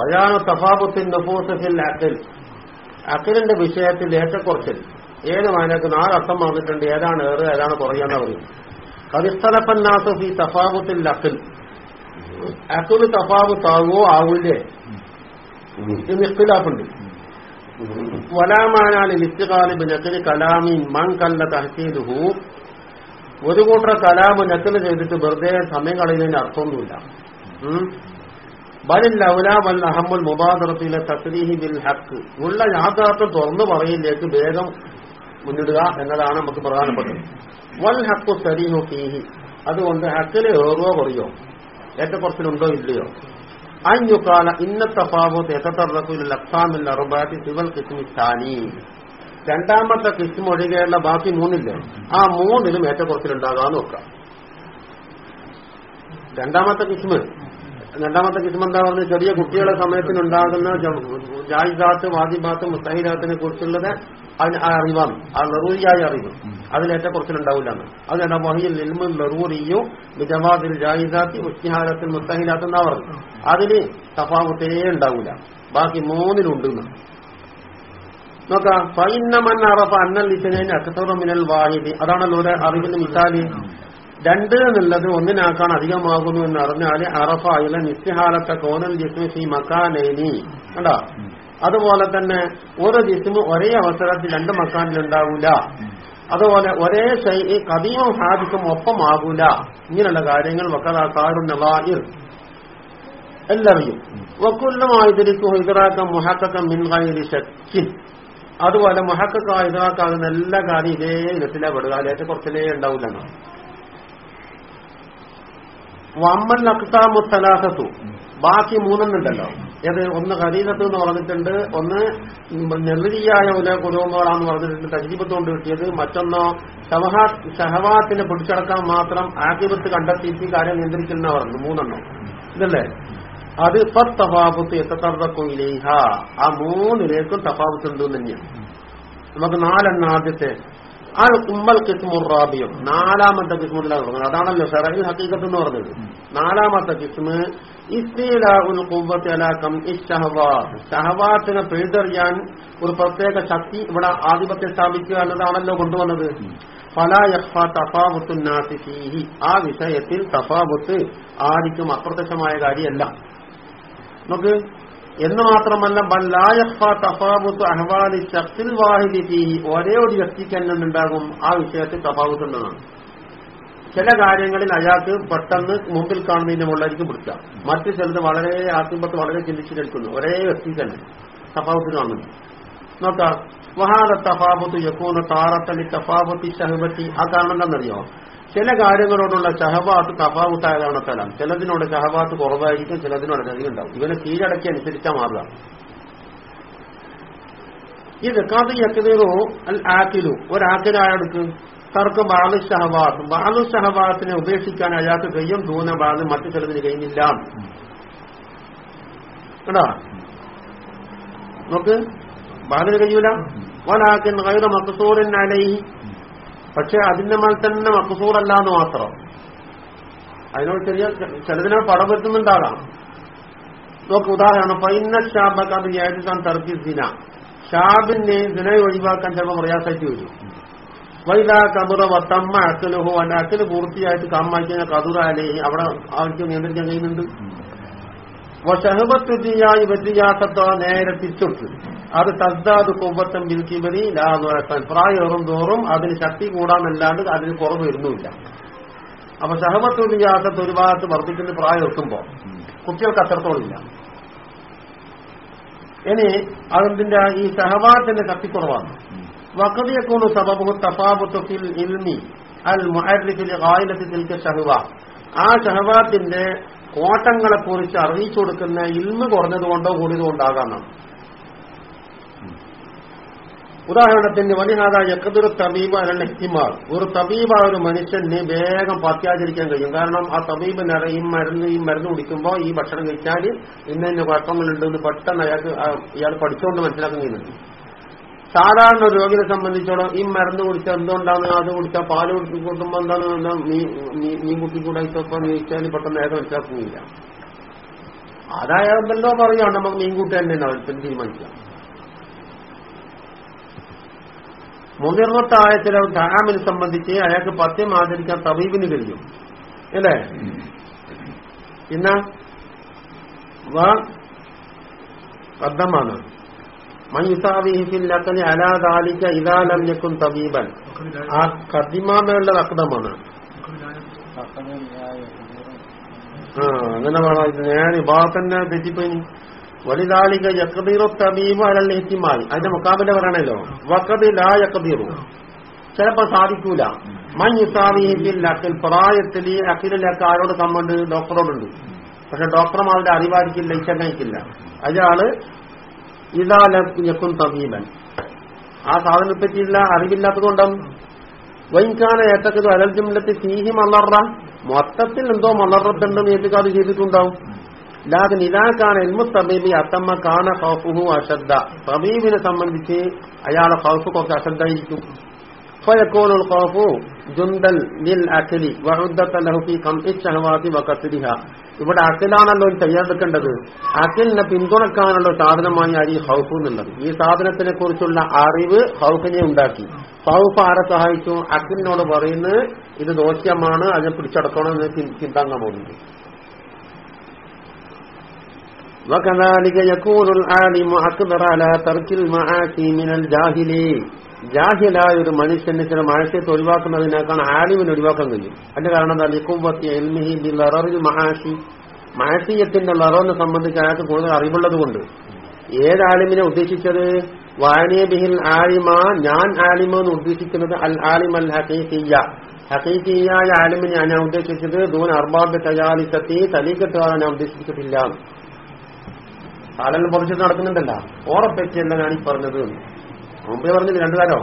ബയാന തഫാബുത്തിൻ നഫൂസഫിൽ അഖിൽ. അഖിലിന്റെ വിഷയത്തിൽ ഏറ്റക്കുറച്ചിൽ. ഏത് വായനക്ക് നാല് അർത്ഥം വന്നിട്ടുണ്ട് ഏതാണ് ഏറ് ഏതാണ് കുറയാന്ന് പറയും കവിസ്ഥലപ്പന്നാസഫി തഫാബുത്തിൽ അഖിൽ. അഖിൽ തഫാബുത്താകുവോ ആവൂലേ എന്ന് ഇഖ്തിലാഫുണ്ട്. വലാമാനാണ് നിത്യകാലിബ് നക്കിന് കലാമി മൺ കല്ല തഹസീദുഹു. ഒരു കൂട്ടർ കലാമ് നക്കിന് ചെയ്തിട്ട് വെറുതെ സമയം കളയുന്നതിന് അർത്ഥമൊന്നുമില്ല. ബിൽ ഉള്ള യാഥാർത്ഥ്യം തുറന്നു പറയില്ലേക്ക് വേഗം മുന്നിടുക എന്നതാണ് നമുക്ക് പ്രധാനപ്പെട്ടത്. വൽ ഹക്കു സരീഹു ഫീഹി. അതുകൊണ്ട് ഹക്കിൽ ഏറുവോ കുറയോ ഏറ്റക്കുറച്ചിലുണ്ടോ ഇല്ലയോ? അഞ്ഞുക്കാല ഇന്നത്തെ പാവത്ത് എത്തത്തറക്കുള്ള അക്സാമിൽ അറുബാത്തി സിവൽ കിസ്മിസ്ഥാനി രണ്ടാമത്തെ കിസ്മ ഒഴികെയുള്ള ബാക്കി മൂന്നില്ലേ? ആ മൂന്നിലും ഏറ്റക്കുറച്ചിലുണ്ടാകാൻ നോക്കാം രണ്ടാമത്തെ കിസ്മ രണ്ടാമത്തെ കിസ്മ എന്താ പറഞ്ഞത്? ചെറിയ കുട്ടികളെ സമയത്തിനുണ്ടാകുന്ന ജാഹിദാത്ത് വാദിബാത്ത് മുസ്തഹിദാത്തിനെ കുറിച്ചുള്ളത് അതിന് ആ അറിവാണ്. ആ ലറൂരിയായ അറിവ്. അതിലേറ്റക്കുറച്ചിലുണ്ടാവില്ല അതിനാ വഹിയിൽ നിൽമു ലറൂറിയോ ബിജവാദിൽ ജാഹിദാത്തി ഉസ്തിഹാരത്തിൽ മുസ്തഹിദാത്ത് എന്നാ പറഞ്ഞു അതിന് തഫാവത്തേ ഉണ്ടാവില്ല. ബാക്കി മൂന്നിലുണ്ട്. നോക്കാം ഫൈന്നമൻ അറഫ അന്നൽ ലിസനേന് അക്സറ മിനൽ വാഹിദി. അതാണല്ലോ അറിവിന്റെ മിസാലി. രണ്ട് എന്നുള്ളത് ഒന്നിനാക്കാൻ അധികമാകുന്നു എന്ന് അറിഞ്ഞാൽ അറഫായുള്ള അയില കോനൽ ജിസ്മി ഫി മക്കാനേനി. കണ്ടോ? അതുപോലെ തന്നെ ഓരോ ജിസ്മു ഒരേ അവസരത്തിൽ രണ്ട് മക്കാനിലുണ്ടാവൂല. അതുപോലെ ഒരേ ശൈ കഥയും ഹാദിക്കും ഒപ്പമാകൂല. ഇങ്ങനെയുള്ള കാര്യങ്ങൾ വക്കതാക്കാറുന്ന എല്ലാവരും. വക്കുല്ലമായിരിക്കും ഇതറാക്കം മുഹക്കം മിൻകായി ശക്തി അതുപോലെ മുഹക്കായ ഇതറാക്കാകുന്ന എല്ലാ കാര്യം ഇതേ ഇനത്തിലെ പെടുക. അതിലേക്ക് കുറച്ചിലേ ഉണ്ടാവില്ലെന്ന് വമ്മൽ അക്സാമു സലാസത്തു. ബാക്കി മൂന്നെണ്ണുണ്ടല്ലോ. ഏത്? ഒന്ന് ഖരീദത്ത് എന്ന് പറഞ്ഞിട്ടുണ്ട് ഒന്ന് നെല്ലിയായ ഉല കുരുമ്പോളാന്ന് പറഞ്ഞിട്ടുണ്ട് തജീബത്ത് കൊണ്ട് കിട്ടിയത്. മറ്റൊന്നോ ഷഹവാ ഷഹവാത്തിനെ പിടിച്ചടക്കാൻ മാത്രം ആക്കിബത്ത് കണ്ടെത്തിയിട്ട് കാര്യം നിയന്ത്രിക്കുന്ന പറഞ്ഞു. മൂന്നെണ്ണം. ഇതല്ലേ? അത് ഇപ്പൊ തഫാബത്ത് എത്തത്തർക്കയിലേഹ ആ മൂന്നിലേക്കും തഫാബത്ത് ഉണ്ട് തന്നെയാണ്. നമുക്ക് നാലെണ്ണ ആദ്യത്തെ ആ ഉമ്മൽ കിസ്മുറാബിയും നാലാമത്തെ കിസ്മുല്ലാന്ന് തുടങ്ങുന്നത് അതാണല്ലോ ഷറഹിൽ ഹക്കീക്കത്ത് എന്ന് പറഞ്ഞത്. നാലാമത്തെ കിസ്മ് കംഇ ഷഹവാത്ത്. ഷഹവാത്തിനെ പിഴുതെറിയാൻ ഒരു പ്രത്യേക ശക്തി ഇവിടെ ആധിപത്യം സ്ഥാപിക്കുക എന്നതാണല്ലോ കൊണ്ടുവന്നത്. ഫല യഹ്ഫ തഫാവുത്തു ആ വിഷയത്തിൽ തഫാവുത്ത് ആർക്കും അപ്രത്യക്ഷമായ കാര്യമല്ല. നമുക്ക് എന്ന് മാത്രമല്ല അഹ്വാലി ശക്തിൽ വാഹിദി ഒരേ ഒരു വ്യക്തിക്ക് തന്നെ ഉണ്ടാകും. ആ വിഷയത്തിൽ തഫാവുത്ത് എന്നതാണ്. ചില കാര്യങ്ങളിൽ അയാൾക്ക് പെട്ടെന്ന് മുമ്പിൽ കാണുന്നതിന് മുകളിലായിരിക്കും പിടിക്കുക. മറ്റു ചിലത് വളരെ ആത്മപത്ത് വളരെ ചിന്തിച്ചിരിക്കുന്നു ഒരേ വ്യക്തി തന്നെ തഫാവുത്ത് കാണുന്നു. നോക്കാം. വഹാദ തഫാവുത്ത് യക്കൂന താറത്തലി തഫാബത്തി ഷഹബത്തി ആ കാരണം എന്താണെന്നറിയോ ചില കാര്യങ്ങളോടുള്ള ഷഹബാത്ത് തഫാവുത്തായ കാരണത്താലാണ് ചിലതിനോട് ഷഹബാത്ത് കുറവായിരിക്കും ചിലതിനോട് അധികം ഉണ്ടാവും ഇവനെ കീഴടക്കി അനുസരിച്ചാൽ മാറുക. ഇത് കാത് യക്കതീറോ അൽ ആക്കിലു ഒരാക്കിലായടുക്ക് തർക്ക് ബാലു ഷഹബാത്ത് ബാലു ഷഹബാത്തിനെ ഉപേക്ഷിക്കാൻ അയാൾക്ക് കഴിയും ദൂന ബാലും മറ്റു ചിലതിന് കഴിയുന്നില്ല കേട്ടോ നോക്ക്. ബാലിന് കഴിയൂല വലാക്കിൻ ഗൈറ മക്സൂറിൻ അലൈഹി. പക്ഷെ അതിന്റെ മേൽ തന്നെ മക്കസൂറല്ല എന്ന് മാത്രം. അതിനോട് ചെറിയ ചിലതിനെ പടം വരുത്തുന്നുണ്ടാകാം. നോക്ക് ഉദാഹരണം പൈന്ന ഷാബക്ക് അത് തർക്കി ദിന. ഷാബിനെ ദിനെ ഒഴിവാക്കാൻ ചിലപ്പോൾ പ്രയാസമായിട്ട് വരും. വൈദാ കബുറ വത്തമ്മ അക്കലുഹോ അല്ല അക്കൽ പൂർത്തിയായിട്ട് കമ്മാക്കിയ കതുറ അലേഹി അവിടെ അവർക്ക് നിയന്ത്രിക്കാൻ കഴിയുന്നുണ്ട്. ഷഹബത്തുജിയായി വ്യത്യാസത്തോ നേരെ തിരിച്ചൊട്ട്. അത് തദ്ദാത് കൊവ്വത്തം ബിൽക്കിബരി ലാഭൻ പ്രായം തോറും അതിന് ശക്തി കൂടാന്നല്ലാണ്ട് അതിന് കുറവ് വരുന്നുമില്ല. അപ്പൊ ഷഹബത്തുജിയാസത്ത് ഒരു ഭാഗത്ത് വർദ്ധിക്കുന്ന പ്രായം എത്തുമ്പോ കുട്ടികൾക്ക് അത്രത്തോളമില്ല ഇനി അതിന്റെ ഈ ഷഹബാത്തിന്റെ ശക്തിക്കുറവാണ് വക്കതിയക്കൂണ് സബബു തഫാബുത്ത് ഫിൽ ഇൽമി അൽ മുഹരിഫിൽ ഗായിലത്തിൽ തിൽക്ക ഷഹബ ആ ഷഹവാത്തിന്റെ കോട്ടങ്ങളെക്കുറിച്ച് അറിയിച്ചു കൊടുക്കുന്ന ഇൽമ് കുറഞ്ഞതുകൊണ്ടോ കൂടിയതുകൊണ്ടാകാമെന്നാണ് ഉദാഹരണത്തിന് വലിഹാദ യക്കതൊരു തബീബ് അല്ല ഹിമാർ ഒരു തബീബ ഒരു മനുഷ്യന് വേഗം പത്യാചരിക്കാൻ കഴിയും. കാരണം ആ തബീബ് ഈ മരുന്ന് ഈ മരുന്ന് കുടിക്കുമ്പോൾ ഈ ഭക്ഷണം കഴിച്ചാൽ ഇന്ന ഇന്ന കുഴപ്പങ്ങളുണ്ട് എന്ന് പെട്ടെന്ന് അയാൾക്ക് ഇയാൾ പഠിച്ചുകൊണ്ട് മനസ്സിലാക്കാൻ കഴിയുന്നുണ്ട് സാധാരണ രോഗിയെ സംബന്ധിച്ചോളം ഈ മരുന്ന് കുടിച്ചാൽ എന്തുകൊണ്ടാണ്? അത് കുടിച്ചാൽ പാൽ കുടിക്കുമ്പോൾ എന്താ മീൻ കുട്ടിക്കൂടെ ഇപ്പം ചോദിച്ചാൽ പെട്ടെന്ന് നേരെ മനസ്സിലാക്കുന്നില്ല. അതായാലല്ലോ പറയുകയാണ് നമുക്ക് മീൻകൂട്ടി തന്നെ തീരുമാനിക്കാം. മുതിർന്നത്തായ ചില ധാമിനെ സംബന്ധിച്ച് അയാൾക്ക് പത്യം ആചരിക്കാൻ തബീബിന് കഴിയും അല്ലേ? പിന്നെ അർത്ഥമാണ് മയുസാവിഹിഫില്ലക്കന് അലാദാലിക്ക ഇതാലം ഞെക്കും തബീബൻ. ആ കദിമാമയുള്ള അക്തമാണ് ആ അങ്ങനെ വേണം. ഇത് ഞാൻ ഇബാത്തന്നെ തെറ്റിപ്പോയി. വലിതാലിക യക്കദീറു തബീബ് അലൽ എത്തിമായി അതിന്റെ മുക്കാബിന്റെ പറയണല്ലോ. വക്കത് ലാ യക്കദീറു ചിലപ്പോ സാധിക്കൂല. അക്കിൽ പ്രായത്തിൽ അഖിലൊക്കെ ആരോട് കമ്മുണ്ട് ഡോക്ടറോടുണ്ട്. പക്ഷെ ഡോക്ടർമാരുടെ അറിവായിരിക്കില്ല ഇച്ചങ്ങയ്ക്കില്ല അയാൾ ഇതാലക്കും തബീബൻ ആ സാധനത്തെ പറ്റിയില്ല അറിവില്ലാത്തതുകൊണ്ടും. വൈകാന ഏത്തക്കത് അലൽ ജുംലത്ത് സീഹി മലറ. മൊത്തത്തിൽ എന്തോ മലറത്തുണ്ടെന്ന് ഏറ്റുകാത് ചെയ്തിട്ടുണ്ടാവും. ലാതിന് ഇതാക്കാണ് എൽമു തബീബി അത്തമ്മ കാന ഹൗഫുഹു അശ്രദ്ധ തബീബിനെ സംബന്ധിച്ച് അയാളെ ഹൗഫ് കുറച്ച് അശ്രദ്ധയിരിക്കും فيكون الخوف جندا للأكل وعدة له في قمع الشهوات وكسرها ഇവിടെ അക്കിലാണല്ലോ തയ്യാറെടുക്കേണ്ടത് അക്കിലിനെ പിന്തുണക്കാനുള്ള സാധനമായി ആണ് ഈ ഹൗഫ് എന്നുള്ളത് ഈ സാധനത്തിനെ കുറിച്ചുള്ള അറിവ് ഹൗഫിനെ ഉണ്ടാക്കി ഹൗഫ് ആരെ സഹായിച്ചു അക്കിലിനോട് പറയുന്നത് ഇത് ദോഷ്യമാണ് അതിനെ പിടിച്ചടക്കണമെന്ന് ചിന്താങ്ങാൻ പോകുന്നത് وكذلك يكون العالم أقدر على ترك المعاصي من الجاهل ജാഹിലായ ഒരു മനുഷ്യന് ചില മഴശയത്ത് ഒഴിവാക്കുന്നതിനേക്കാൾ ആലിമിന് ഒഴിവാക്കാൻ കഴിയും അതിന്റെ കാരണം എന്താ ലിക്കുമ്പത്തി എൽമിഹി ലറിൽ മഹാഷി മഹസീയത്തിന്റെ ലറോനെ സംബന്ധിച്ച് അയാൾക്ക് കൂടുതൽ അറിവുള്ളത് കൊണ്ട് ഏത് ആലിമിനെ ഉദ്ദേശിച്ചത് വായനേ ബിഹിൽ ആലിമ ഞാൻ ആലിമ എന്ന് ഉദ്ദേശിക്കുന്നത് അൽ ആലിം അൽ ഹഖീഖിയ ഹഖീഖിയായ ആലിമിനെ ഞാൻ ഉദ്ദേശിച്ചത് ദൂൻ അർബാബ് തയാലിസത്തി തലീക്കത്തുകാരെ ഞാൻ ഉദ്ദേശിച്ചിട്ടില്ല കാലം പൊറിച്ചിട്ട് നടക്കുന്നുണ്ടല്ല. ഓറപ്പറ്റിയല്ല ഞാൻ ഈ പറഞ്ഞത്. മുമ്പേ പറഞ്ഞത് രണ്ടു കാലോ?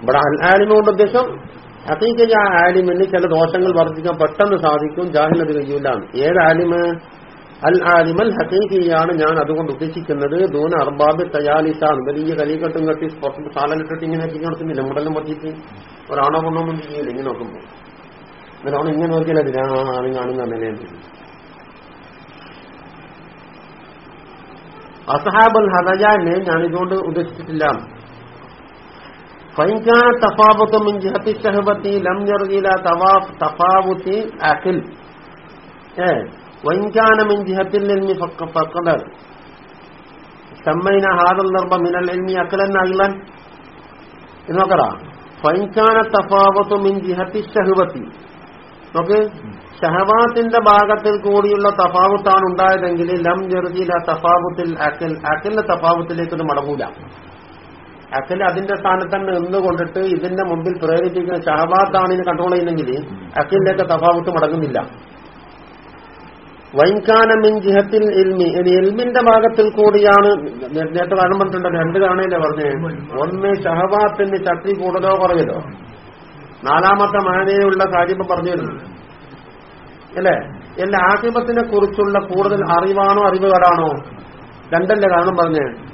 ഇവിടെ അൽ ആലിമ കൊണ്ട് ഉദ്ദേശം ഹക്കീക്കയ ആലിമിന് ചില ദോഷങ്ങൾ വർദ്ധിക്കാൻ പെട്ടെന്ന് സാധിക്കും ജാഹിലത് കഴിയൂല. ഏത് ആലിമ്? അൽ ആലിമൽ ഹക്കീക്കിയാണ് ഞാൻ അതുകൊണ്ട് ഉദ്ദേശിക്കുന്നത്. ദൂന അർബാബ് തയാലിസാണ്. വലിയ കലികെട്ടും കെട്ടി പുറത്ത് സാലനിട്ടിട്ട് ഇങ്ങനെ തിരിഞ്ഞു നടത്തുന്നില്ല. മുടലും പറ്റിയിട്ട് ഒരാണോ കൊണ്ടൊന്നും ചെയ്യില്ല. ഇങ്ങനെ നോക്കുമ്പോൾ അവൻ ഇങ്ങനെ നോക്കിയാൽ അതിനാണ് കാണുന്ന നിലയുണ്ട് അസഹാബുൽ ഹദജാനെ ഞാൻ ഇതുകൊണ്ട് ഉദ്ദേശിച്ചിട്ടില്ല. ഫൈൻകാന തഫാബത്ത് മിൻ ജിഹത്തി ഷഹബത്തി ലം യർജില തവാഫ് തഫാവുത്തി അഖിൽ. ഏ വൈൻകാന മിൻ ജിഹത്തിൽ ഇൽമി ഫഖദ സമ്മൈന ഹാദൽ ദർബ മിനൽ ഇൽമി അഖലൻ അഖിലൻ. ഇത് നോക്കടാ. ഫൈൻകാന തഫാവത്ത് മിൻ ജിഹത്തി ഷഹബത്തി നോക്ക്. ഷഹവാത്തിന്റെ ഭാഗത്തിൽ കൂടിയുള്ള തഫാവുത്താണ് ഉണ്ടായതെങ്കിൽ ലം ജെറുജില തഫാവുത്തിൽ അക്കൽ അക്കലിന്റെ തഫാവുത്തിലേക്ക് മടങ്ങൂല. അക്കൽ അതിന്റെ സ്ഥാനത്ത് തന്നെ നിന്നുകൊണ്ടിട്ട് ഇതിന്റെ മുമ്പിൽ പ്രേരിപ്പിക്കുന്ന ഷഹബാത്താണ് ഇതിനെ കൺട്രോൾ ചെയ്യുന്നെങ്കിൽ അക്കലിലേക്ക് തഫാവുത്ത് മടങ്ങുന്നില്ല. വൈകാനമിൻ ജിഹത്തിൽ ഇൽമി. എൽമിന്റെ ഭാഗത്തിൽ കൂടിയാണ് നേരത്തെ കാരണം പറഞ്ഞിട്ടുണ്ട് രണ്ട് കാണയില്ലേ പറഞ്ഞേ? ഒന്ന് ഷഹവാത്തിന്റെ ശക്തി കൂടുതലോ കുറയലോ നാലാമത്തെ മാനേയുള്ള കാര്യം പറഞ്ഞു വരുന്നു അല്ലേ? എന്റെ ആക്ഷേപത്തിനെ കുറിച്ചുള്ള കൂടുതൽ അറിവാണോ അറിവുകേടാണോ രണ്ടല്ലേ കാരണം പറഞ്ഞേ.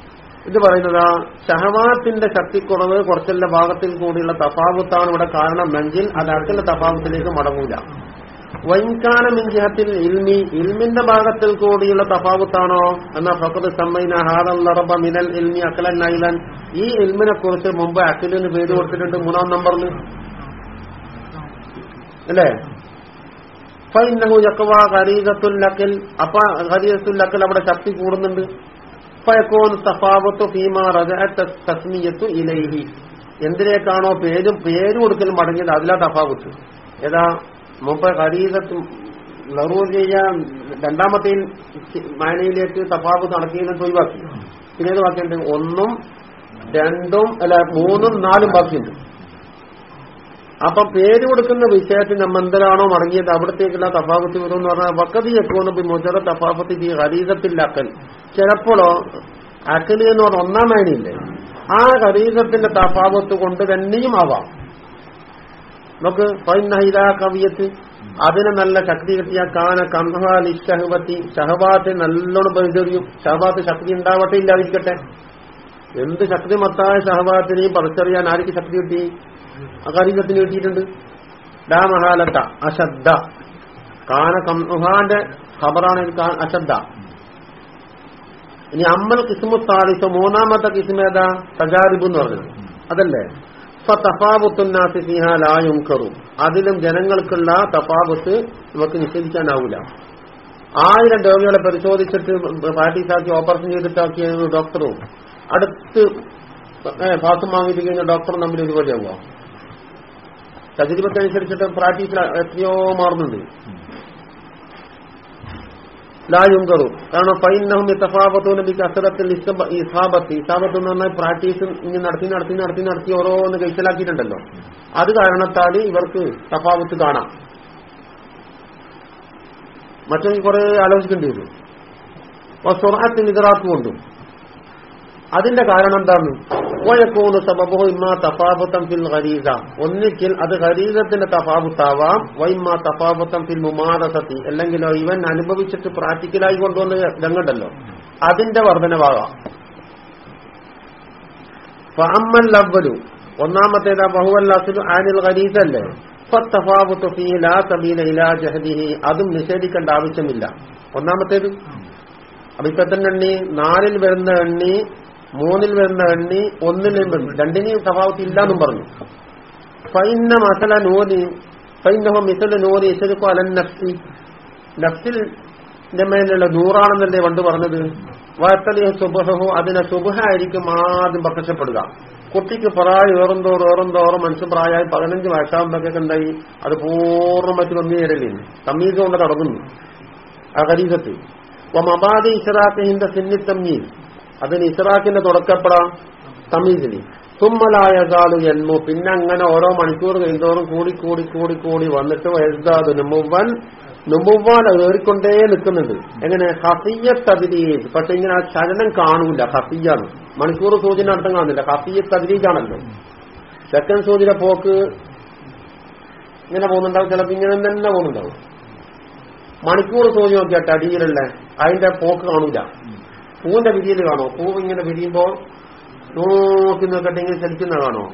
ഇത് പറയുന്നത് ഷഹവാത്തിന്റെ ശക്തിക്കുറവ് കുറച്ചല്ല ഭാഗത്തിൽ കൂടിയുള്ള തഫാവുത്താണ് ഇവിടെ കാരണമെങ്കിൽ അത് അടുത്തുള്ള തഫാവുത്തിലേക്ക് മടങ്ങൂല. വൈകാല മിഞ്ചഹത്തിൽ ഇൽമി ഇൽമിന്റെ ഭാഗത്തിൽ കൂടിയുള്ള തഫാവുത്താണോ? എന്നാ ഫക്കത് സമ്മൈന ഹാദറബ മിനൽ ഇൽമി അക്കലൻ നൈലൻ. ഈ ഇൽമിനെ കുറിച്ച് മുമ്പ് അഖിലിന് പേര് കൊടുത്തിട്ടുണ്ട് മൂന്നാം നമ്പറിൽ അല്ലേ? ഫൈനഹു യക്വ ഖരീദത്തുല്ലക്കൽ അപ്പ ഖരീദത്തുല്ലക്കൽ അവിടെ ശക്തി കൂടുന്നുണ്ട്. ഫയക്കോൻ തഫാവത്തു ഫീമാ റജഅത്ത് തസ്മിയത്തു ഇലൈഹി. എന്തിനേക്കാണോ പേരും പേര് കൊടുക്കൽ മടങ്ങിയത് അതിലാ തഫാവത്ത് ഏതാ? മുമ്പ് ഖരീദത്ത് ലറൂർ ചെയ്യാൻ രണ്ടാമത്തെ മാനയിലേക്ക് തഫാവത്ത് നടക്കിയെന്ന് ഒഴിവാക്കി. പിന്നെ ബാക്കിയുണ്ട്. ഒന്നും രണ്ടും അല്ല മൂന്നും നാലും ബാക്കിയുണ്ട്. അപ്പൊ പേര് കൊടുക്കുന്ന വിഷയത്തിൽ നമ്മ എന്തിനാണോ മടങ്ങിയത്? അവിടത്തേക്കുള്ള തഫാഫത്തി വരും എന്ന് പറഞ്ഞാൽ വക്കതി എക്കോന്ന് മുജറ തഫാഫത്തി ഈ അക്കൽ ചിലപ്പോഴോ അക്കൽ എന്ന് പറഞ്ഞ ഒന്നാം മേനയില്ലേ ആ ഹരീതത്തിന്റെ തഫാഫത്ത് കൊണ്ട് തന്നെയും ആവാം. നമുക്ക് ഫൈനഹില കവിയത്ത് അതിന് നല്ല ശക്തി കിട്ടിയ കാന കംഹാലി ഷഹബത്തി ഷഹബാത്ത് നല്ലോണം പരിചറിയും ഷഹബാത്ത് ശക്തി ഉണ്ടാവട്ടെ ഇല്ലാതിരിക്കട്ടെ? എന്ത് ശക്തിമത്തായ ഷഹബാത്തിനെയും പറിച്ചറിയാൻ ആർക്ക് ശക്തി കിട്ടി? അകാരികത്തിന് കിട്ടിയിട്ടുണ്ട്. ഡാമഹാലത്ത അശബ്ദ കാന കംഹാന്റെ ഖബറാണ് അശബ്ദ ഇനി അമ്മൽ കിസ്മു താലിസ മൂന്നാമത്തെ കിസ്മേതാ തജാരിബ് എന്ന് പറഞ്ഞത്. അതല്ലേ? തഫാബുത്തുന്നാസി ഫിഹ ലാ കറും അതിലും ജനങ്ങൾക്കുള്ള തഫാബത്ത് നമുക്ക് നിഷേധിക്കാനാവില്ല ആയിരം രോഗികളെ പരിശോധിച്ചിട്ട് പ്രാക്ടീസാക്കി ഓപ്പറേഷൻ ചെയ്തിട്ടാക്കിയ ഡോക്ടറും. അടുത്ത് പാസം വാങ്ങിയിട്ട് കഴിഞ്ഞ ഡോക്ടറും തമ്മിൽ ഒരുപോലെയാവുക തജരിബത്തനുസരിച്ചിട്ട് പ്രാക്ടീസിൽ എത്രയോ മാറുന്നുണ്ട്. ലായുങ്കറു കാരണം ഫൈനഹും തഫാബത്തുനബി കസരത്തിൽ ഇസാബത്ത് ഇസാബത്ത് എന്ന് പറഞ്ഞാൽ പ്രാക്ടീസ് ഇനി നടത്തി നടത്തി നടത്തി നടത്തി ഓരോന്ന് കൈസലാക്കിയിട്ടുണ്ടല്ലോ അത് കാരണത്താൽ ഇവർക്ക് തഫാബത്ത് കാണാം. മറ്റൊരു കുറെ ആലോചിക്കേണ്ടി വരും. സ്വറാത്തിന് സ്വർണത്തിന് കൊണ്ടും. അതിന്റെ കാരണം എന്താണ്? ഓയക്കൂന്ന് സബബോ ഇമ്മ തഫാബത്തം ഫിൽ ഖരീദ ഒന്നിക്കിൽ അത് ഖരീദത്തിന്റെ തഫാബുത്താവാം വൈമ്മ തഫാബത്തം ഫിൽ മുമാദസത്തി. അല്ലെങ്കിലോ ഇവൻ അനുഭവിച്ചിട്ട് പ്രാക്ടിക്കലായി കൊണ്ടുവന്ന രംഗണ്ടല്ലോ അതിന്റെ വർധനവാകാം. ഫഅമ്മൽ അവലു ഒന്നാമത്തേതാ ബഹുവൽ ആനിൽ ഖരീസ അല്ലേ ഫീ ലാ ഇലാ ജഹദിഹി അതും നിഷേധിക്കേണ്ട ആവശ്യമില്ല. ഒന്നാമത്തേത്? അപ്പൊ ഇപ്പൊ എണ്ണി നാലിൽ വരുന്ന എണ്ണി മൂന്നിൽ വരുന്ന എണ്ണി ഒന്നിൽ വരുന്ന രണ്ടിനെയും തഫാവത്ത് ഇല്ലാന്നും പറഞ്ഞു. ഫൈന്ന മസല നൂരി ഫൈന്നഹോ മിസല നൂരി ഇശരുക്കോ അലൻ നഫ്സി. നഫ്സിൽ മേലുള്ള നൂറാണെന്നല്ലേ പണ്ട് പറഞ്ഞത്? വാത്തലിയ സുബഹോ അതിനെ സുബഹായിരിക്കും ആദ്യം പ്രത്യക്ഷപ്പെടുക. കുട്ടിക്ക് പ്രായം ഏറുന്തോറും ഏറുന്തോറും മനുഷ്യ പ്രായമായി പതിനഞ്ച് വയസ്സാകുമ്പോഴൊക്കെ എന്തായി? അത് പൂർണമായിട്ട് കമ്മി ചേരലില്ല തമ്മീസ് കൊണ്ട് തുടങ്ങുന്നു ആ അപ്പൊ മബാദി ഇഷറാഖിന്റെ സിന്നി തമ്മീസ് അതിന് നിസറാക്കിന്റെ തുടക്കപ്പെടാം? തമീസിനി. തുമ്മലായ കാലു ജന്മു പിന്നെ അങ്ങനെ ഓരോ മണിക്കൂർ കഴിയുന്നതോറും കൂടി കൂടി കൂടി കൂടി വന്നിട്ട് വയസ്സാത് നുമുവൻ നുമുവാൻ ഏറിക്കൊണ്ടേ നിൽക്കുന്നുണ്ട്. എങ്ങനെ? ഹസിയത്തതിരീജ് പക്ഷെ ഇങ്ങനെ ആ ചലനം കാണൂല ഹസിയാണ് മണിക്കൂർ സൂചന അർത്ഥം കാണുന്നില്ല. ഹസിയത്തതിരീജാണല്ലോ സെക്കൻഡ് സൂചന പോക്ക് ഇങ്ങനെ പോകുന്നുണ്ടാവും. ചിലപ്പോ ഇങ്ങനെ തന്നെ പോകുന്നുണ്ടാവും. മണിക്കൂർ സൂചന നോക്കിയാട്ട് അടിയിലല്ലേ അതിന്റെ പോക്ക് കാണൂല. പൂവിന്റെ വിരിയിൽ കാണോ? പൂവ് ഇങ്ങനെ വിരിയുമ്പോൾ നോക്കി നോക്കട്ടെ ഇങ്ങനെ ചലിക്കുന്ന കാണോ?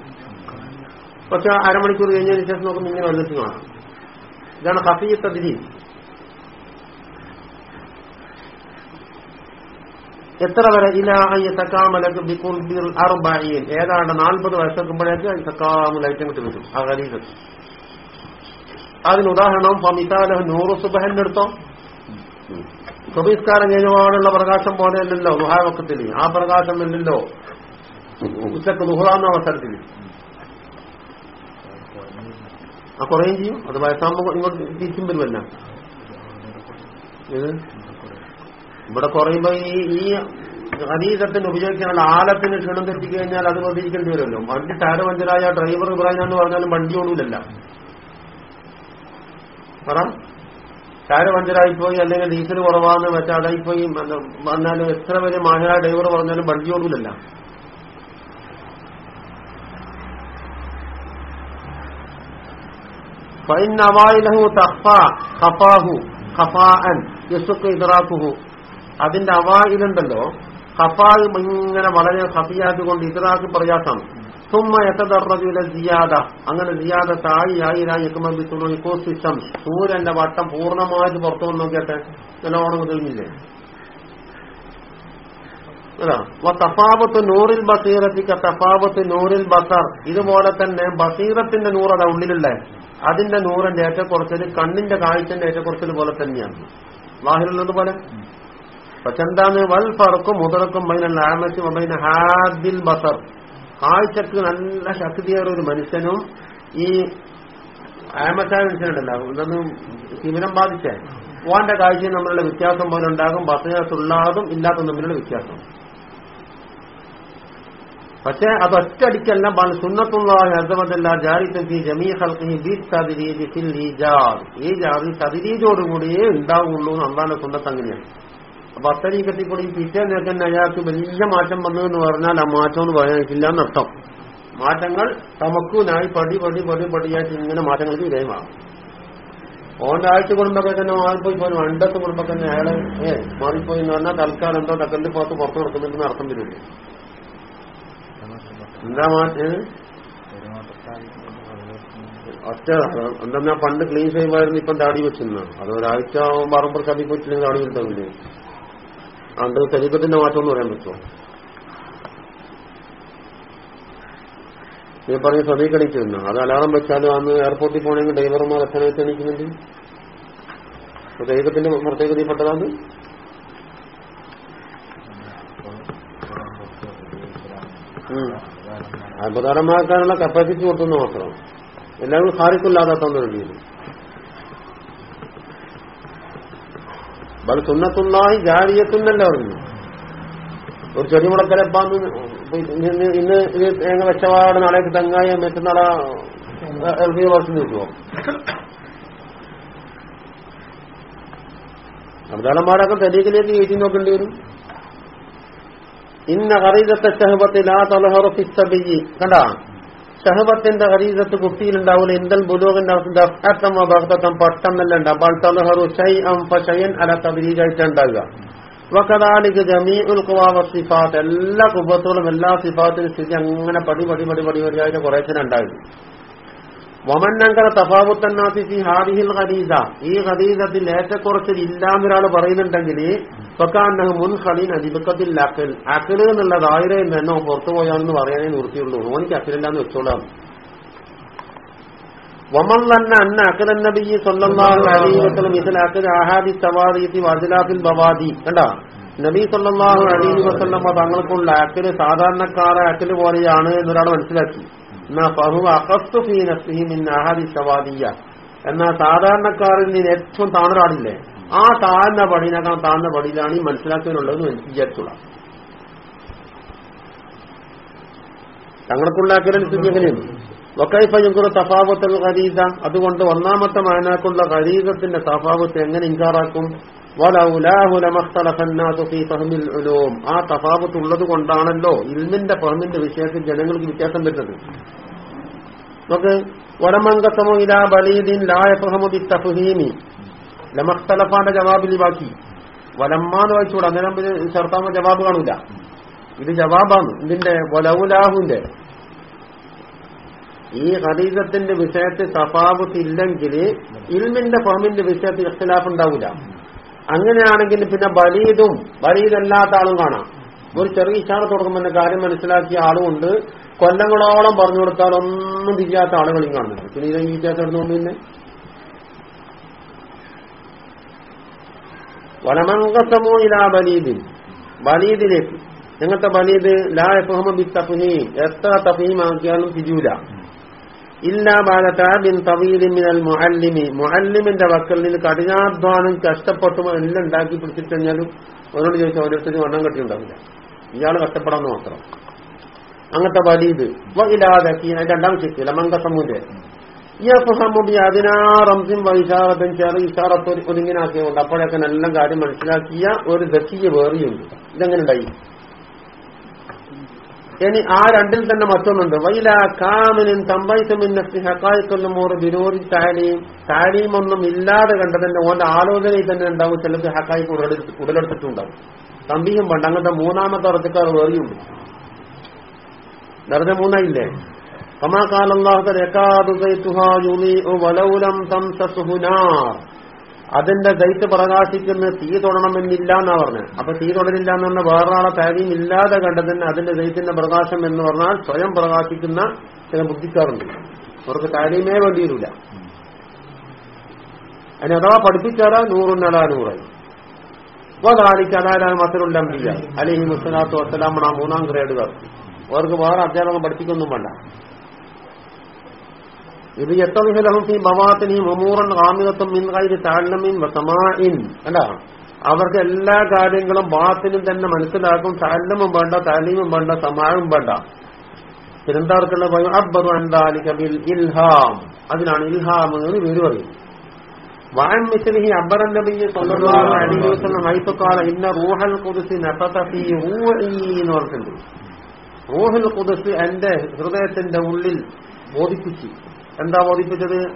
പക്ഷെ അരമണിക്കൂർ കഴിഞ്ഞതിന് ശേഷം നോക്കുമ്പോൾ ഇങ്ങനെ വന്നിട്ട് കാണാം. ഇതാണ് ഹസീത്ത വിരി എത്ര വരെ? ഇലാമലക്ക് ബിക്കുൽ അറുബായിൻ ഏതാണ്ട് നാൽപ്പത് വയസ്സെത്തുമ്പോഴേക്ക് സക്കാമലായിട്ട് കിട്ടി വരും ആ ഖലീഫത്ത് അതിന് ഉദാഹരണം ഫമിതാലഹ് നൂറ് സുബഹന്റെ എടുത്തോ? സുബഹിസ്കാരം കഴിഞ്ഞപാടുള്ള പ്രകാശം പോലെയല്ലല്ലോ ദുഹാവക്കത്തിൽ. ആ പ്രകാശം ഇല്ലല്ലോ. ഉച്ചയ്ക്ക് ദുഹുറാന്ന അവസരത്തിൽ. ആ കുറയും ചെയ്യും. അത് വയസ്സാകുമ്പോൾ ഇങ്ങോട്ട് തിരിച്ചും വരുമല്ല ഇവിടെ കുറയുമ്പോ ഈ ഈ അനീതത്തിന് ഉപയോഗിക്കാനുള്ള ആലത്തിന് ക്ഷണം തെറ്റി കഴിഞ്ഞാൽ അത് പ്രതിരിക്കേണ്ടി വരുമല്ലോ. വണ്ടി ടയർ പഞ്ചറായ ഡ്രൈവർ ഇബ്രാഹിം എന്ന് പറഞ്ഞാലും വണ്ടി ഓടൂലല്ല. പറ. ടയർ പോയി അല്ലെങ്കിൽ ഡീസൽ കുറവാന്ന് വെച്ചാൽ അതായിപ്പോയി വന്നാലും എത്ര വലിയ മാനായ ഡ്രൈവർ പറഞ്ഞാലും വണ്ടി ഓടില്ല ഖഫാഹു ഖഫാഅൻ യസുക്ക് ഇദ്റാഖുഹു അതിന്റെ അവായിലുണ്ടല്ലോ ഖഫാഹ് ഇങ്ങനെ വളരെ കൊണ്ട് പ്രയാസം പ്രയാസമാണ് അങ്ങനെ സിയാദ ആയിരായി ഇക്കോസിസ്റ്റം സൂര്യന്റെ വട്ടം പൂർണമായിട്ട് പുറത്തു വന്ന് നോക്കിയട്ടെ? നല്ലോണം തെളിഞ്ഞില്ലേ തഫാവത്ത് നൂറിൽ ബസീറത്തിക്ക തഫാവത്ത് നൂറിൽ ബസർ. ഇതുപോലെ തന്നെ ബസീറത്തിന്റെ നൂറ് അതാ ഉള്ളിലുള്ള. അതിന്റെ നൂറിന്റെ ഏറ്റക്കുറച്ചൽ കണ്ണിന്റെ കാഴ്ചന്റെ ഏറ്റക്കുറച്ചൽ പോലെ തന്നെയാണ്. വാഹിലുള്ളത് പോലെ. പക്ഷെ എന്താണ്? വൽ ഫറക്കും മുതലക്കും ബൈനൽ ആമസും ബൈന ഹാദിൽ ബസർ. കാഴ്ചക്ക് നല്ല ശക്തിയേറെ ഒരു മനുഷ്യനും ഈ ആമസാൻ മനുഷ്യനുണ്ടല്ലോ. ഇതൊന്നും ജീവനം ബാധിച്ചേ. ഓന്റെ കാഴ്ചയും നമ്മളുടെ വ്യത്യാസം പോലെ ഉണ്ടാകും. ബസ്സിനകത്തുള്ളതും ഇല്ലാത്തതും തമ്മിലുള്ള വ്യത്യാസം. പക്ഷേ അത് ഒറ്റടിക്കല്ല സുന്നത്തുള്ള ഈജാദ്. ഈ ജാതി തദ്രീജോടുകൂടിയേ ഉണ്ടാവുള്ളൂ എന്നാണ് സുന്നത്ത് അങ്ങനെയാണ്. അപ്പൊ അത്തരീക്കത്തിൽ കൂടി പിറ്റേന്ന് തന്നെ അയാൾക്ക് വലിയ മാറ്റം വന്നു എന്ന് പറഞ്ഞാൽ ആ മാറ്റം എന്ന് പറയാനില്ല എന്നർത്ഥം മാറ്റങ്ങൾ തമക്കൂനായി പടി പടി പടി പടിയായിട്ട് ഇങ്ങനെ മാറ്റങ്ങൾക്ക് വിധേയമാകും. ഓന്റെ ആഴ്ച കുടുംബൊക്കെ തന്നെ മാറിപ്പോയി പോലും അണ്ടത്തെ കുടുംബൊക്കെ തന്നെ അയാളെ ഏ മാറിപ്പോയി എന്ന് പറഞ്ഞാൽ തൽക്കാലം എന്തോ തക്കന്റെ പുറത്ത് പുറത്തു കൊടുക്കുന്നുണ്ടെന്ന് അർത്ഥം വരില്ല എന്താ മാറ്റം? ഒറ്റ എന്താ പണ്ട് ക്ലീൻ ചെയ്യുമായിരുന്നു ഇപ്പം താടി വെച്ചിരുന്നു അത് ഒരാഴ്ച ബാർബർ ഷാപ്പിൽ പോയിട്ടില്ലെങ്കിൽ ദാടി വരുത്തില്ലേ അത് ശരീരത്തിന്റെ മാറ്റം എന്ന് പറയാൻ പറ്റുമോ? നീ പറഞ്ഞ് സമീകണിച്ചിരുന്നു അത് അലാറം വെച്ചാലും അന്ന് എയർപോർട്ടിൽ പോകണമെങ്കിൽ ഡ്രൈവർമാർ എത്ര വെച്ച് എണീക്കുന്നുണ്ട്? ദൈവത്തിന്റെ പ്രത്യേകതയിൽപ്പെട്ടതാണ്. അപകടമാക്കാനുള്ള കപ്പാസിറ്റി കൊടുത്തുന്ന മാത്രം. എല്ലാവരും ഹാരിക്കില്ലാതാത്ത രീതിയിൽ ബൽ സുന്നത്തുള്ളാഹി ജാരിയത്തുന്നല്ല പറഞ്ഞു. ഒരു ചെടി മുളക്കലപ്പാന്ന് ഇന്ന് ഇത് തേങ്ങ വെച്ചപാട് നാളേക്ക് തെങ്ങായ മറ്റന്നാളെ എൽപി വർഷം നിൽക്കുമോ അബ്ദാളന്മാരൊക്കെ തെരീക്കിലേക്ക് കയറ്റി നോക്കേണ്ടി വരും. ഇന്ന ഹറീദത്തെ ചെഹബത്തിൽ ആ തലഹറ ഫിസ്സബിജി കണ്ടാ? ഷഹബത്തിന്റെ ഹരീദത്ത് കുട്ടിയിലുണ്ടാവില്ല ഇന്ദൽ ബുലോകിന്റെ ഭക്തം പട്ടെന്നല്ല ഉണ്ടാവും ബൾ തലഹറു ഷൈ അം ഫഷയൻ അല തബരീജായിട്ട് ഉണ്ടാകുക വക്കതാലിക്ക് ജമീഉൽ സിഫാത്ത് എല്ലാ കുബത്തുകളും എല്ലാ സിഫാത്തിനും സ്ഥിതി അങ്ങനെ പടി പടി പടി പടി പടിയായിട്ട് കുറേശ്ശനെ വമന്നങ്കര തഫാവുത്തന്നാസി ഫി ഹാദിഹിൽ ഖദീസ ഈ ഖദീദത്തിൽ ഏറ്റക്കുറച്ചിൽ ഇല്ലാന്നൊരാൾ പറയുന്നുണ്ടെങ്കിൽ ഫക്കാന്നഹ് മുൻ ഖലീൻ അതിബുക്കത്തിൽ അക്കൽ അക്കൽ എന്നുള്ള ദായിരയിൽ നിന്നോ പുറത്തു പോയാണെന്ന് പറയാനേ നിർത്തിയുള്ളൂ. ഓനിക്ക് അക്കലില്ലാന്ന് വെച്ചോളാം. വമൻ തന്നെ അന്ന അക്കൽ നബി സല്ലല്ലാഹു അലൈഹി വസല്ലം ഇതിൽ അക്കൽ ആഹാദി സവാദി വജിലാഫിൽ ബവാദി കണ്ടാ? നബി സല്ലല്ലാഹു അലൈഹി വസല്ലം തങ്ങൾക്കുള്ള അക്കൽ സാധാരണക്കാരെ അക്കൽ പോലെയാണ് എന്നൊരാൾ മനസ്സിലാക്കി. എന്നാ സാധാരണക്കാരിൽ നിന്ന് ഏറ്റവും താഴ്ന്നാടില്ലേ ആ താഴ്ന്ന പടിയിനേക്കാൾ താഴ്ന്ന പടിയിലാണ് ഈ മനസ്സിലാക്കാനുള്ളത് എനിക്ക് വിചാരിച്ചുള്ള സ്ഥിതി എങ്ങനെയാണ് വക്കൈഫയുക്കുറ തഫാവത്തൽ ഖരീദ അതുകൊണ്ട് ഒന്നാമത്തെ മാനാക്കുള്ള ഖരീദത്തിന്റെ തഫാവത്ത് എങ്ങനെ ഇൻകാറാക്കും? ആ തഫാവത്ത് ഉള്ളത് കൊണ്ടാണല്ലോ ഇൽമിന്റെ ഫഹമിന്റെ വിഷയത്തിൽ ജനങ്ങൾക്ക് വ്യത്യാസം വരുന്നത്. നമുക്ക് വടമംഗസമോ ഇലാ ബലീദിൻ ലായ ഫഹമുദി തഫഹീമി ലമഖ്തലഫാന്റെ ജവാബിൽ ബാക്കി. വലമ്മാന്ന് വായിച്ചുകൂടെ. അന്നേരം ചെറുത്താമ ജവാബ് കാണൂല. ഇത് ജവാബാണ്. ഇതിന്റെ വലൗലാഹുന്റെ ഈ ഹദീസത്തിന്റെ വിഷയത്തിൽ തഫാവത്ത് ഇല്ലെങ്കിൽ ഇൽമിന്റെ ഫഹമിന്റെ വിഷയത്തിൽ ഇഖ്തിലാഫ് ഉണ്ടാവില്ല അങ്ങനെയാണെങ്കിൽ പിന്നെ ബലീദും ബലീദല്ലാത്ത ആളും കാണാം. ഒരു ചെറിയ ഇഷാറ തുടങ്ങുമ്പോൾ തന്നെ കാര്യം മനസ്സിലാക്കിയ ആളുമുണ്ട്. കൊല്ലങ്ങളോളം പറഞ്ഞു കൊടുത്താൽ ഒന്നും തിരിയാത്ത ആളുകളും കാണുന്നുണ്ട് പിന്നെ ഇതെങ്കിൽ വ്യത്യാസം പിന്നെ. വലമങ്കസമോ ഇലാ ബലീദിൻ ബലീദിലേക്ക് എങ്ങനത്തെ ബലീദ് ലാ എഫഹമബി തഫീം എത്ര തഫീമാക്കിയാലും തിരിയൂല. മുഅല്ലിമിന്റെ വക്കൽ നിന്ന് കഠിനാധ്വാനം കഷ്ടപ്പെട്ടു എല്ലാം ഉണ്ടാക്കി പിടിച്ചിട്ട് കഴിഞ്ഞാലും അവരോട് ചോദിച്ചാൽ ഓരോരുത്തരും വണ്ണം കെട്ടിയുണ്ടാവില്ല ഇയാൾ കഷ്ടപ്പെടാന്ന് മാത്രം. അങ്ങനത്തെ വലീത് ഇല്ലാതെ രണ്ടാം ശക്തി ലമങ്കസമുന്റെ അഫഹമുബി അതിനാ റംസിൻ വൈശാറത്തും ചെറു ഇഷാറത്ത് ഒന്നിങ്ങനാക്കിയുണ്ട് അപ്പോഴൊക്കെ നല്ല കാര്യം മനസ്സിലാക്കിയ ഒരു ദക്ഷിക്ക് വേറിയുണ്ട്. ഇതെങ്ങനെ ഉണ്ടായി? ഇനി ആ രണ്ടിൽ തന്നെ മറ്റൊന്നുണ്ട്. വൈല കാമിനും ഓർ വിരോധി താലീം താലീം. ഒന്നും ഇല്ലാതെ കണ്ടതന്നെ ഓന്റെ ആലോചനയിൽ തന്നെ ഉണ്ടാവും ചിലർക്ക് ഹക്കായി ഉടലെടുത്തിട്ടുണ്ടാവും. തമ്പിയും പണ്ട് അങ്ങനത്തെ മൂന്നാമത്തെ അറച്ചക്കാർ വേറിയുണ്ട്. വെറുതെ മൂന്നായില്ലേ? അതിന്റെ ദൈത്ത് പ്രകാശിക്കുന്ന തീ തൊടണമെന്നില്ല എന്നാ പറഞ്ഞത് അപ്പൊ തീ തൊടരില്ല എന്ന് പറഞ്ഞ വേറൊരാളെ താരിയും ഇല്ലാതെ കണ്ടതിന് അതിന്റെ ദൈത്തിന്റെ പ്രകാശം എന്ന് പറഞ്ഞാൽ സ്വയം പ്രകാശിക്കുന്ന ചില ബുദ്ധിക്കാറുണ്ട് അവർക്ക് താരീമേ വേണ്ടി വരില്ല അതിന് അഥവാ പഠിപ്പിച്ചാറാ നൂറുന്നടാ നൂറായി വതാലിക്ക് അതാരാണ് മസലുല്ല അമ്പിയ അല്ലെങ്കിൽ മുസ്ലാത്തു വസ്സലാമണ മൂന്നാം ഗ്രേഡുകാർ. അവർക്ക് വേറെ അധ്യാപകം പഠിപ്പിക്കൊന്നും വേണ്ട. ഇത് എത്തവിഹലഹും ഫി ബവാത്തിനെയും അമൂറൻ കാമികത്വം മിൻ കൈര് താഴ്ലമിൻ വസമായിൻ അല്ല അവർക്ക് എല്ലാ കാര്യങ്ങളും ബാത്തിനും തന്നെ മനസ്സിലാക്കും താല്ലമും വേണ്ട താലീമും വേണ്ട സമായും വേണ്ട തിരുന്താർക്കുള്ള ഭയം അബ്ബറു അൻതാലിക ബിൽ ഇൽഹാം അതിനാണ് ഇൽഹാം എന്ന് പേര് പറയും وعن مثله عبر النبي صلى الله عليه وسلم حيث قال إن روح القدس نفث في روعي എന്ന് പറഞ്ഞിട്ടുണ്ട് റൂഹുൽ ഖുദസ് എന്റെ ഹൃദയത്തിന്റെ ഉള്ളിൽ ബോധിപ്പിച്ചു എന്താ ബോധിപ്പിച്ചത്?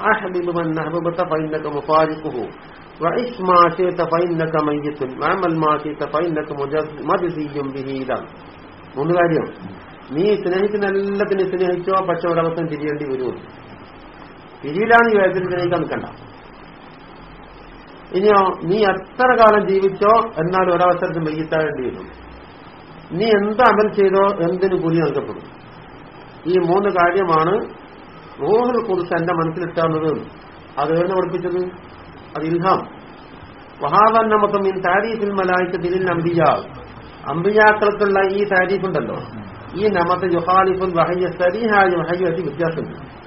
മൂന്ന് കാര്യം. നീ സ്നേഹിക്കുന്ന എല്ലാത്തിനും സ്നേഹിച്ചോ പക്ഷെ ഒരവസ്ഥം തിരിയേണ്ടി വരും. ഈ വേദന സ്നേഹിക്കാൻ നിൽക്കണ്ട. ഇനിയോ നീ എത്ര കാലം ജീവിച്ചോ എന്നാൽ ഒരവസരത്തിൽ മെയ്യത്താകേണ്ടി വരും. നീ എന്ത് അമൽ ചെയ്തോ എന്തിനു കൂലി നൽകപ്പെടും. ഈ മൂന്ന് കാര്യമാണ് റൂഹിൽ കുറിച്ച് എന്റെ മനസ്സിലെത്താവുന്നത് അത് എവിടെ പഠിപ്പിച്ചത്? അത് ഇൽഹാം. വഹാബന്നമത്തം ഈ താരീഫിൽ മലായിട്ട് ദിലിൽ അംബിജ അമ്പിയാക്കൾക്കുള്ള ഈ താരീഫ് ഉണ്ടല്ലോ ഈ നമത്ത് ജുഹാലിഫുൽ വഹയ്യ സരിഹായ വഹയ്യ അതി വ്യത്യാസമുണ്ട്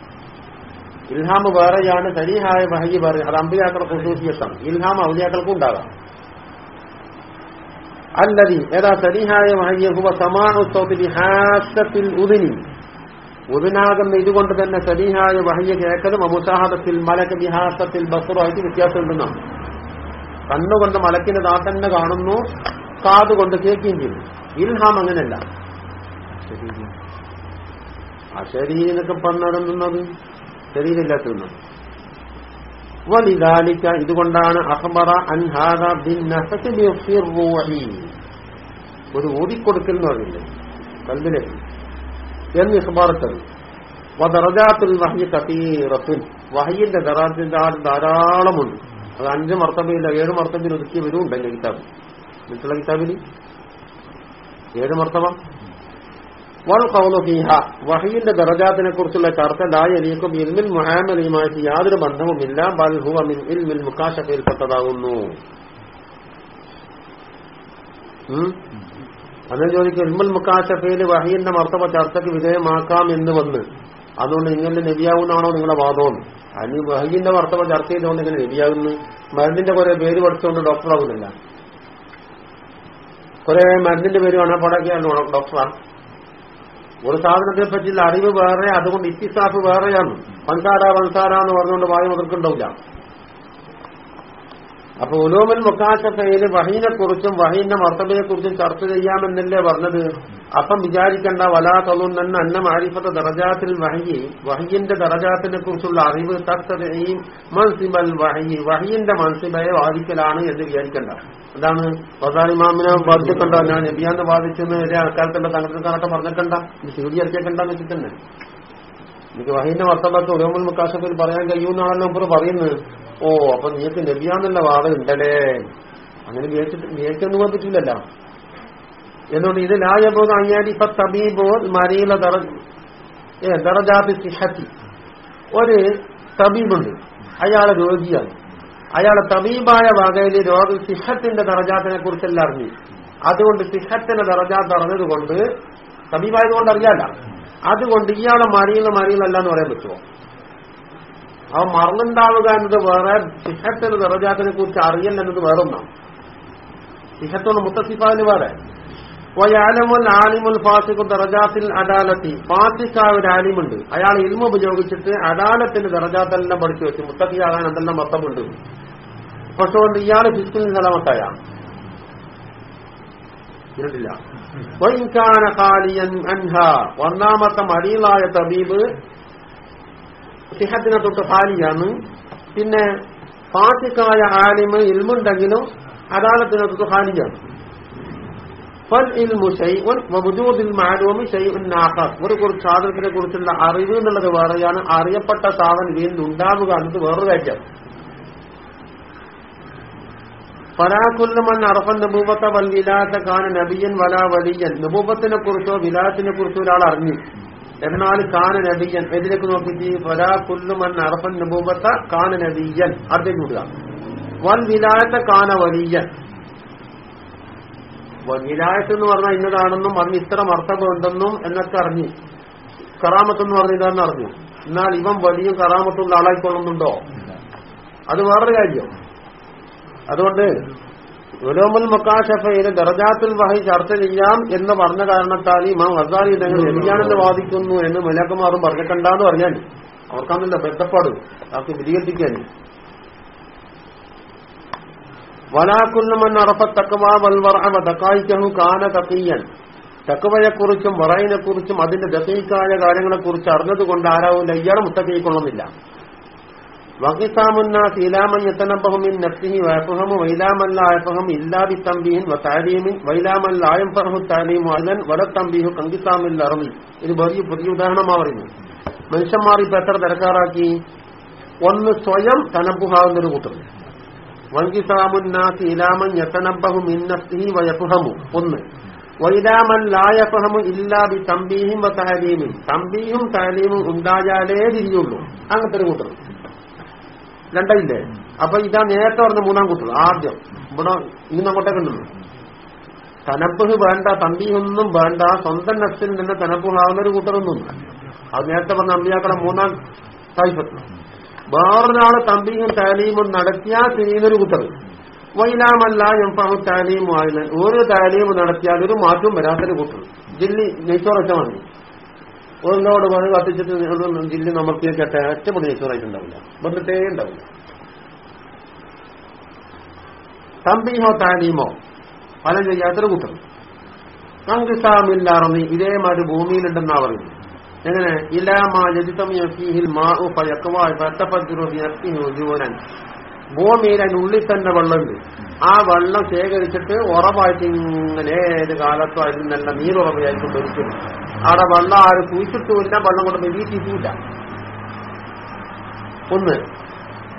ഇൽഹാം വേറെയാണ് സരിഹായ വഹയ്യ വേറെ. അത് അമ്പിയാക്കൾക്ക് ഖുസൂസിയത്താണ് ഇൽഹാം ഔലിയാക്കൾക്കും ഉണ്ടാകാം. അല്ലതി ഏതാ? സരിഹായ വഹയ്യ ഹുവ സമാനു സൗത്തിൽ ഹാസത്തിൽ ഉദിനി. ഉദിനാകുന്ന ഇതുകൊണ്ട് തന്നെ സലീഹായ വഹയ്യ കേൾക്കലും അമുസാഹദത്തിൽ മലക്ക് വിഹാസത്തിൽ ബസുറായിട്ട് വ്യത്യാസമുണ്ടെന്നാണ് കണ്ണുകൊണ്ട് മലക്കിന് താ തന്നെ കാണുന്നു കാതുകൊണ്ട് കേൾക്കുകയും ചെയ്യുന്നു ഇൽഹാം അങ്ങനെയല്ല അശരീരി എന്നൊക്കെ പറഞ്ഞിടുന്നത് ശരീരമില്ലാത്തത് വലിതാലിക്ക ഇതുകൊണ്ടാണ് അഹ്ബറ അൻഹാദ ഒരു ഊതിക്കൊടുക്കൽ എന്ന് പറഞ്ഞില്ലേ കൽബിലെ എന്ന് ഇഹ്ബാറത്തത് വദറജാത്തുൽ വഹ്യ കതീറത്തുൻ വഹയിന്റെ ദറാത്തിന്റെ ധാരാളമുണ്ട്. അത് അഞ്ച് മർത്തബയില്ല ഏഴ് മർത്തബയിൽ ഉണ്ട് എന്റെ കിതാബ്. മറ്റുള്ള കിതാബിൽ ഏഴ് മർത്തബ? വൽ കൗലു ഫീഹ. വഹയിന്റെ ദറജാത്തിനെ കുറിച്ചുള്ള ചർച്ച ലായലിയക്കും ഇൽമിൽ മുഹാമലിയുമായിട്ട് യാതൊരു ബന്ധവുമില്ല ബൽ ഹുവ മിൻ ഇൽമിൽ മുക്കാശഫയിൽപ്പെട്ടതാകുന്നു അന്ന് ചോദിക്കും ഇൽമുൽ മുക്കാശഫയിൽ വഹീന്റെ മർത്തവ ചർച്ചയ്ക്ക് വിധേയമാക്കാം എന്ന് വന്ന്. അതുകൊണ്ട് ഇങ്ങനെ നബിയാവുന്നാണോ നിങ്ങളുടെ വാദമെന്ന്? അതിന് വഹീന്റെ മർത്തവ ചർച്ച ചെയ്തുകൊണ്ട് ഇങ്ങനെ നബിയാകുന്നു മരുന്നിന്റെ കുറെ പേര് പഠിച്ചുകൊണ്ട് ഡോക്ടറാകുന്നില്ല കുറെ മരുന്നിന്റെ പേര് കാണാപ്പാടാക്കിയാണ് ഡോക്ടറാണ് ഒരു സാധനത്തെ പറ്റിയുള്ള അറിവ് വേറെ അതുകൊണ്ട് ഇത്തിസാഫ് വേറെയാണ്. പൻസാര പൻസാര എന്ന് പറഞ്ഞുകൊണ്ട് വായു മുതൽക്കുണ്ടാവില്ല അപ്പൊ ഉലോമൽ മുക്കാശഫയിൽ വഹീനെ കുറിച്ചും വഹീന്റെ മർത്തബയെ കുറിച്ചും ചർച്ച ചെയ്യാമെന്നല്ലേ പറഞ്ഞത്? അപ്പം വിചാരിക്കേണ്ട വലാ തന്നെ അന്ന മാരിഫത്തെ ദറജാത്തിൽ വഹിയെ വഹിയന്റെ ദറജാത്തിനെ കുറിച്ചുള്ള അറിവ് തത്തയും മൻസിബൽ വഹി വഹിയന്റെ മൻസിബയെ വാദിക്കലാണ് എന്ന് വിചാരിക്കേണ്ട. അതാണ് വസാലിമാമിനെ ബാധിക്കണ്ട ഞാൻ നബിയാന്ന് ബാധിച്ചെന്ന് ഒരു ആൾക്കാർക്കുള്ള തങ്ങളുടെ കണക്കം പറഞ്ഞിട്ടുണ്ട. ശിവജി ഇറക്കിയേക്കണ്ടെന്ന് വെച്ചിട്ടുണ്ട്. എനിക്ക് വഹീന്റെ മർത്തബത്ത് ഉലോമൽ മുക്കാശഫയിൽ പറയാൻ കഴിയുമെന്നാണല്ലോ ഇപ്പൊ പറയുന്നത്. ഓ അപ്പൊ നിങ്ങൾക്ക് നബിയാന്നുള്ള വാദം ഉണ്ടല്ലേ? അങ്ങനെ വിചാരിച്ചിട്ട് പോകാൻ പറ്റില്ലല്ല എന്തുകൊണ്ട് ഇത് ലായബോധ അയ്യാരി ഇപ്പൊ തബീബോ മരീല ദറജാബി സിഹത്തി. ഒരു തബീബുണ്ട്. അയാളെ രോഗിയാണ്. അയാളെ തബീബായ വകയിൽ രോഗ സിഹത്തിന്റെ ദറജാത്തിനെ കുറിച്ചെല്ലാം അറിഞ്ഞു. അതുകൊണ്ട് സിഹത്തിന്റെ ദറജാത്ത് അറിഞ്ഞതുകൊണ്ട് തബീബായതുകൊണ്ട് അറിയാല്ല. അതുകൊണ്ട് ഇയാളെ മറിയുന്ന മറിയുന്നല്ല എന്ന് പറയാൻ പറ്റുമോ? ആ മറന്നുണ്ടാവുക എന്നത് വേറെ സിഹത്തിന് ദറജാത്തിനെ കുറിച്ച് അറിയൽ എന്നത് വേറെ ഒന്നാണ്. സിഹത്തോട് മുത്തസിഫാവിന് വേറെ. വയാലമുൽ ആലിമുൽ ഫാസിഖു ദറജാത്തിൽ അദാലത്തി. ഫാസിഖാവ് ഒരു ആലിമുണ്ട്. അയാൾ ഇൽമ ഉപയോഗിച്ചിട്ട് അദാലത്തിന്റെ ദറജാത്തെല്ലാം പഠിച്ചു വെച്ചു. മുത്തക്കിയാകാൻ എന്തെല്ലാം മൊത്തമുണ്ട് പക്ഷെ കൊണ്ട് ഇയാൾ ഫിസ്കിൽ നിലമത്തായ ഒന്നാമത്തെ മടിയിലായ തബീബ് സിഹത്തിനെ തൊട്ട് ഹാലിയാണ് പിന്നെ ഫാസിഖായ ആലിമ് ഇൽമുണ്ടെങ്കിലും അദാലത്തിനെ തൊട്ട് ഹാലിയാണ് ഒരു കുറച്ച് സാധനത്തിനെ കുറിച്ചുള്ള അറിവ് എന്നുള്ളത് വേറെയാണ്. അറിയപ്പെട്ട സാധനം വീണ്ടും ഉണ്ടാവുക എന്നത് വേറൊരു കാര്യം. ഫലാക്കുല്ലമൻ അറഫൻ നബൂബത്ത വൽ വിലാത്ത കാന നബിയൻ വലാ വലിയൻ. നബൂബത്തിനെ കുറിച്ചോ വിലാത്തിനെ കുറിച്ചോ ഒരാൾ അറിഞ്ഞു. എന്നാൽ കാന നബിയൻ. ഇതിലേക്ക് നോക്കിയിട്ട്? ഫലാക്കുല്ലുമൻ അറഫൻ നബൂബത്ത കാന നബിയൻ. അർത്ഥം കൂടുക വൻ വിലാത്ത കാന വലിയൻ. വിലായത്ത് എന്ന് പറഞ്ഞാൽ ഇന്നതാണെന്നും അതിന് ഇത്തരം അർത്ഥമുണ്ടെന്നും എന്നൊക്കെ അറിഞ്ഞു. കറാമത്ത് എന്ന് പറഞ്ഞ ഇതാണെന്ന് അറിഞ്ഞു. എന്നാൽ ഇവൻ വലിയ കറാമത്തുള്ള ആളായിക്കൊള്ളുന്നുണ്ടോ? അത് വേറൊരു കാര്യം. അതുകൊണ്ട് ഉലോമുൽ മക്കാഷഫയിലെ ദർജാത്തുൽ വഹി ചർച്ച ചെയ്യാം എന്ന് പറഞ്ഞ കാരണത്താൽ ഇമാം വസാലി ഇതങ്ങൾ എതിയാണെന്ന് വാദിക്കുന്നു എന്ന് മുലക്കന്മാറും പറഞ്ഞിട്ടുണ്ടെന്ന് പറഞ്ഞാൽ അവർക്കാണല്ലോ ബന്ധപ്പാട് അവർക്ക് വിധികൽപ്പിക്കാൻ. വലാക്കുല്ലമൻ അറഫ തക്കവ വൽവറ ദക്കായിക്കഹു കാന തക്കീയൻ തക്കവയെക്കുറിച്ചും വറയിനെക്കുറിച്ചും അതിന്റെ ദക്കീക്കായ കാര്യങ്ങളെക്കുറിച്ച് അറിഞ്ഞതുകൊണ്ട് ആരാവില്ല ഇയാളെ മുത്തക്കൈക്കൊള്ളുന്നില്ല വകിസാമുന്നാസ് ഇലാമൻ യത്തനബഹുമിൻ നഫ്സിഹി വയഫഹമു വൈലാമല്ലായഫഹം ഇല്ലാ ബിത്തംബീഹിൻ വതാലീമിൻ വൈലാമല്ലായം ഫർഹു താലീമു അലൻ വലത്തംബീഹു കങ്കിസാമിൽ അറമി ഇത് വലിയ പുതിയ ഉദാഹരണമാ പറയുന്നു മനുഷ്യന്മാർ ഇപ്പൊ എത്ര തിരക്കാറാക്കി? ഒന്ന് സ്വയം തനബുഹാവുന്ന ഒരു കൂട്ടർ വൻകിസാമുന്നാസ് ഇലാമൻ യത്തനബഹു മിന്നസ്തിഹി വയഫഹമു. ഒന്ന്. വൈലാമൻ ലായഫഹമു ഇല്ലാ ബി തമ്പീഹിം വ തഹലീമിൻ തമ്പീഹും താലീമും ഉണ്ടായാലേ തിരിയുള്ളൂ. അങ്ങനത്തെ ഒരു കൂട്ടർ രണ്ടില്ലേ? അപ്പൊ ഇതാ നേരത്തെ പറഞ്ഞ മൂന്നാം കുട്ടികൾ ആദ്യം. ഇവിടെ ഇന്ന് അങ്ങോട്ടേ ഉണ്ടല്ലോ തനപ്പുഹ് വേണ്ട തമ്പിയൊന്നും വേണ്ട സ്വന്തം നഫ്സിൽ നിന്ന് തനപ്പുഹാവുന്ന ഒരു കൂട്ടറൊന്നും അത് നേരത്തെ പറഞ്ഞ അമ്പിയാക്കളെ മൂന്നാം തായ്പത്ത് വേറൊരാൾ തമ്പിയും താലീമും നടത്തിയാൽ ചെയ്യുന്നൊരു കൂട്ടർ. വൈലാമല്ല എംഫാഹു താലീമും ആയില്ല ഒരു താലീം നടത്തിയാൽ ഒരു മാറ്റവും വരാത്തൊരു കൂട്ടർ. ജില്ലി നെയ്ച്ചോറച്ച മതി ഒന്നോട് പണി കത്തിച്ചിട്ട് ജില്ല നമുക്ക് നമുക്കിയൊക്കെ ഒറ്റപ്പൊടി നെയ്ച്ചോറായിട്ടുണ്ടാവില്ല വന്നിട്ടേ ഉണ്ടാവില്ല തമ്പീഹോ താലീമോ പല ചെയ്യാത്തൊരു കൂട്ടർ കങ്കിസാമില്ലാറന്ന് ഇതേമാതിരി ഭൂമിയിലുണ്ടെന്നാ പറയുന്നു എങ്ങനെ? ഇലാമാ ജജിതമിൽ മാഉ ഫയക്കവാൻ ഭൂമിയിൽ അതിന് ഉള്ളിൽ തന്നെ വെള്ളമുണ്ട്. ആ വെള്ളം ശേഖരിച്ചിട്ട് ഉറവായിട്ട് ഇങ്ങനെ ഏത് കാലത്തും അതിൽ നല്ല നീരുറവയായിട്ട് ഒരിക്കലും അവിടെ വെള്ളം ആരും കുഴിച്ചിട്ടുമില്ല വെള്ളം കൊണ്ട് വീട്ടിയിട്ടില്ല ഒന്ന്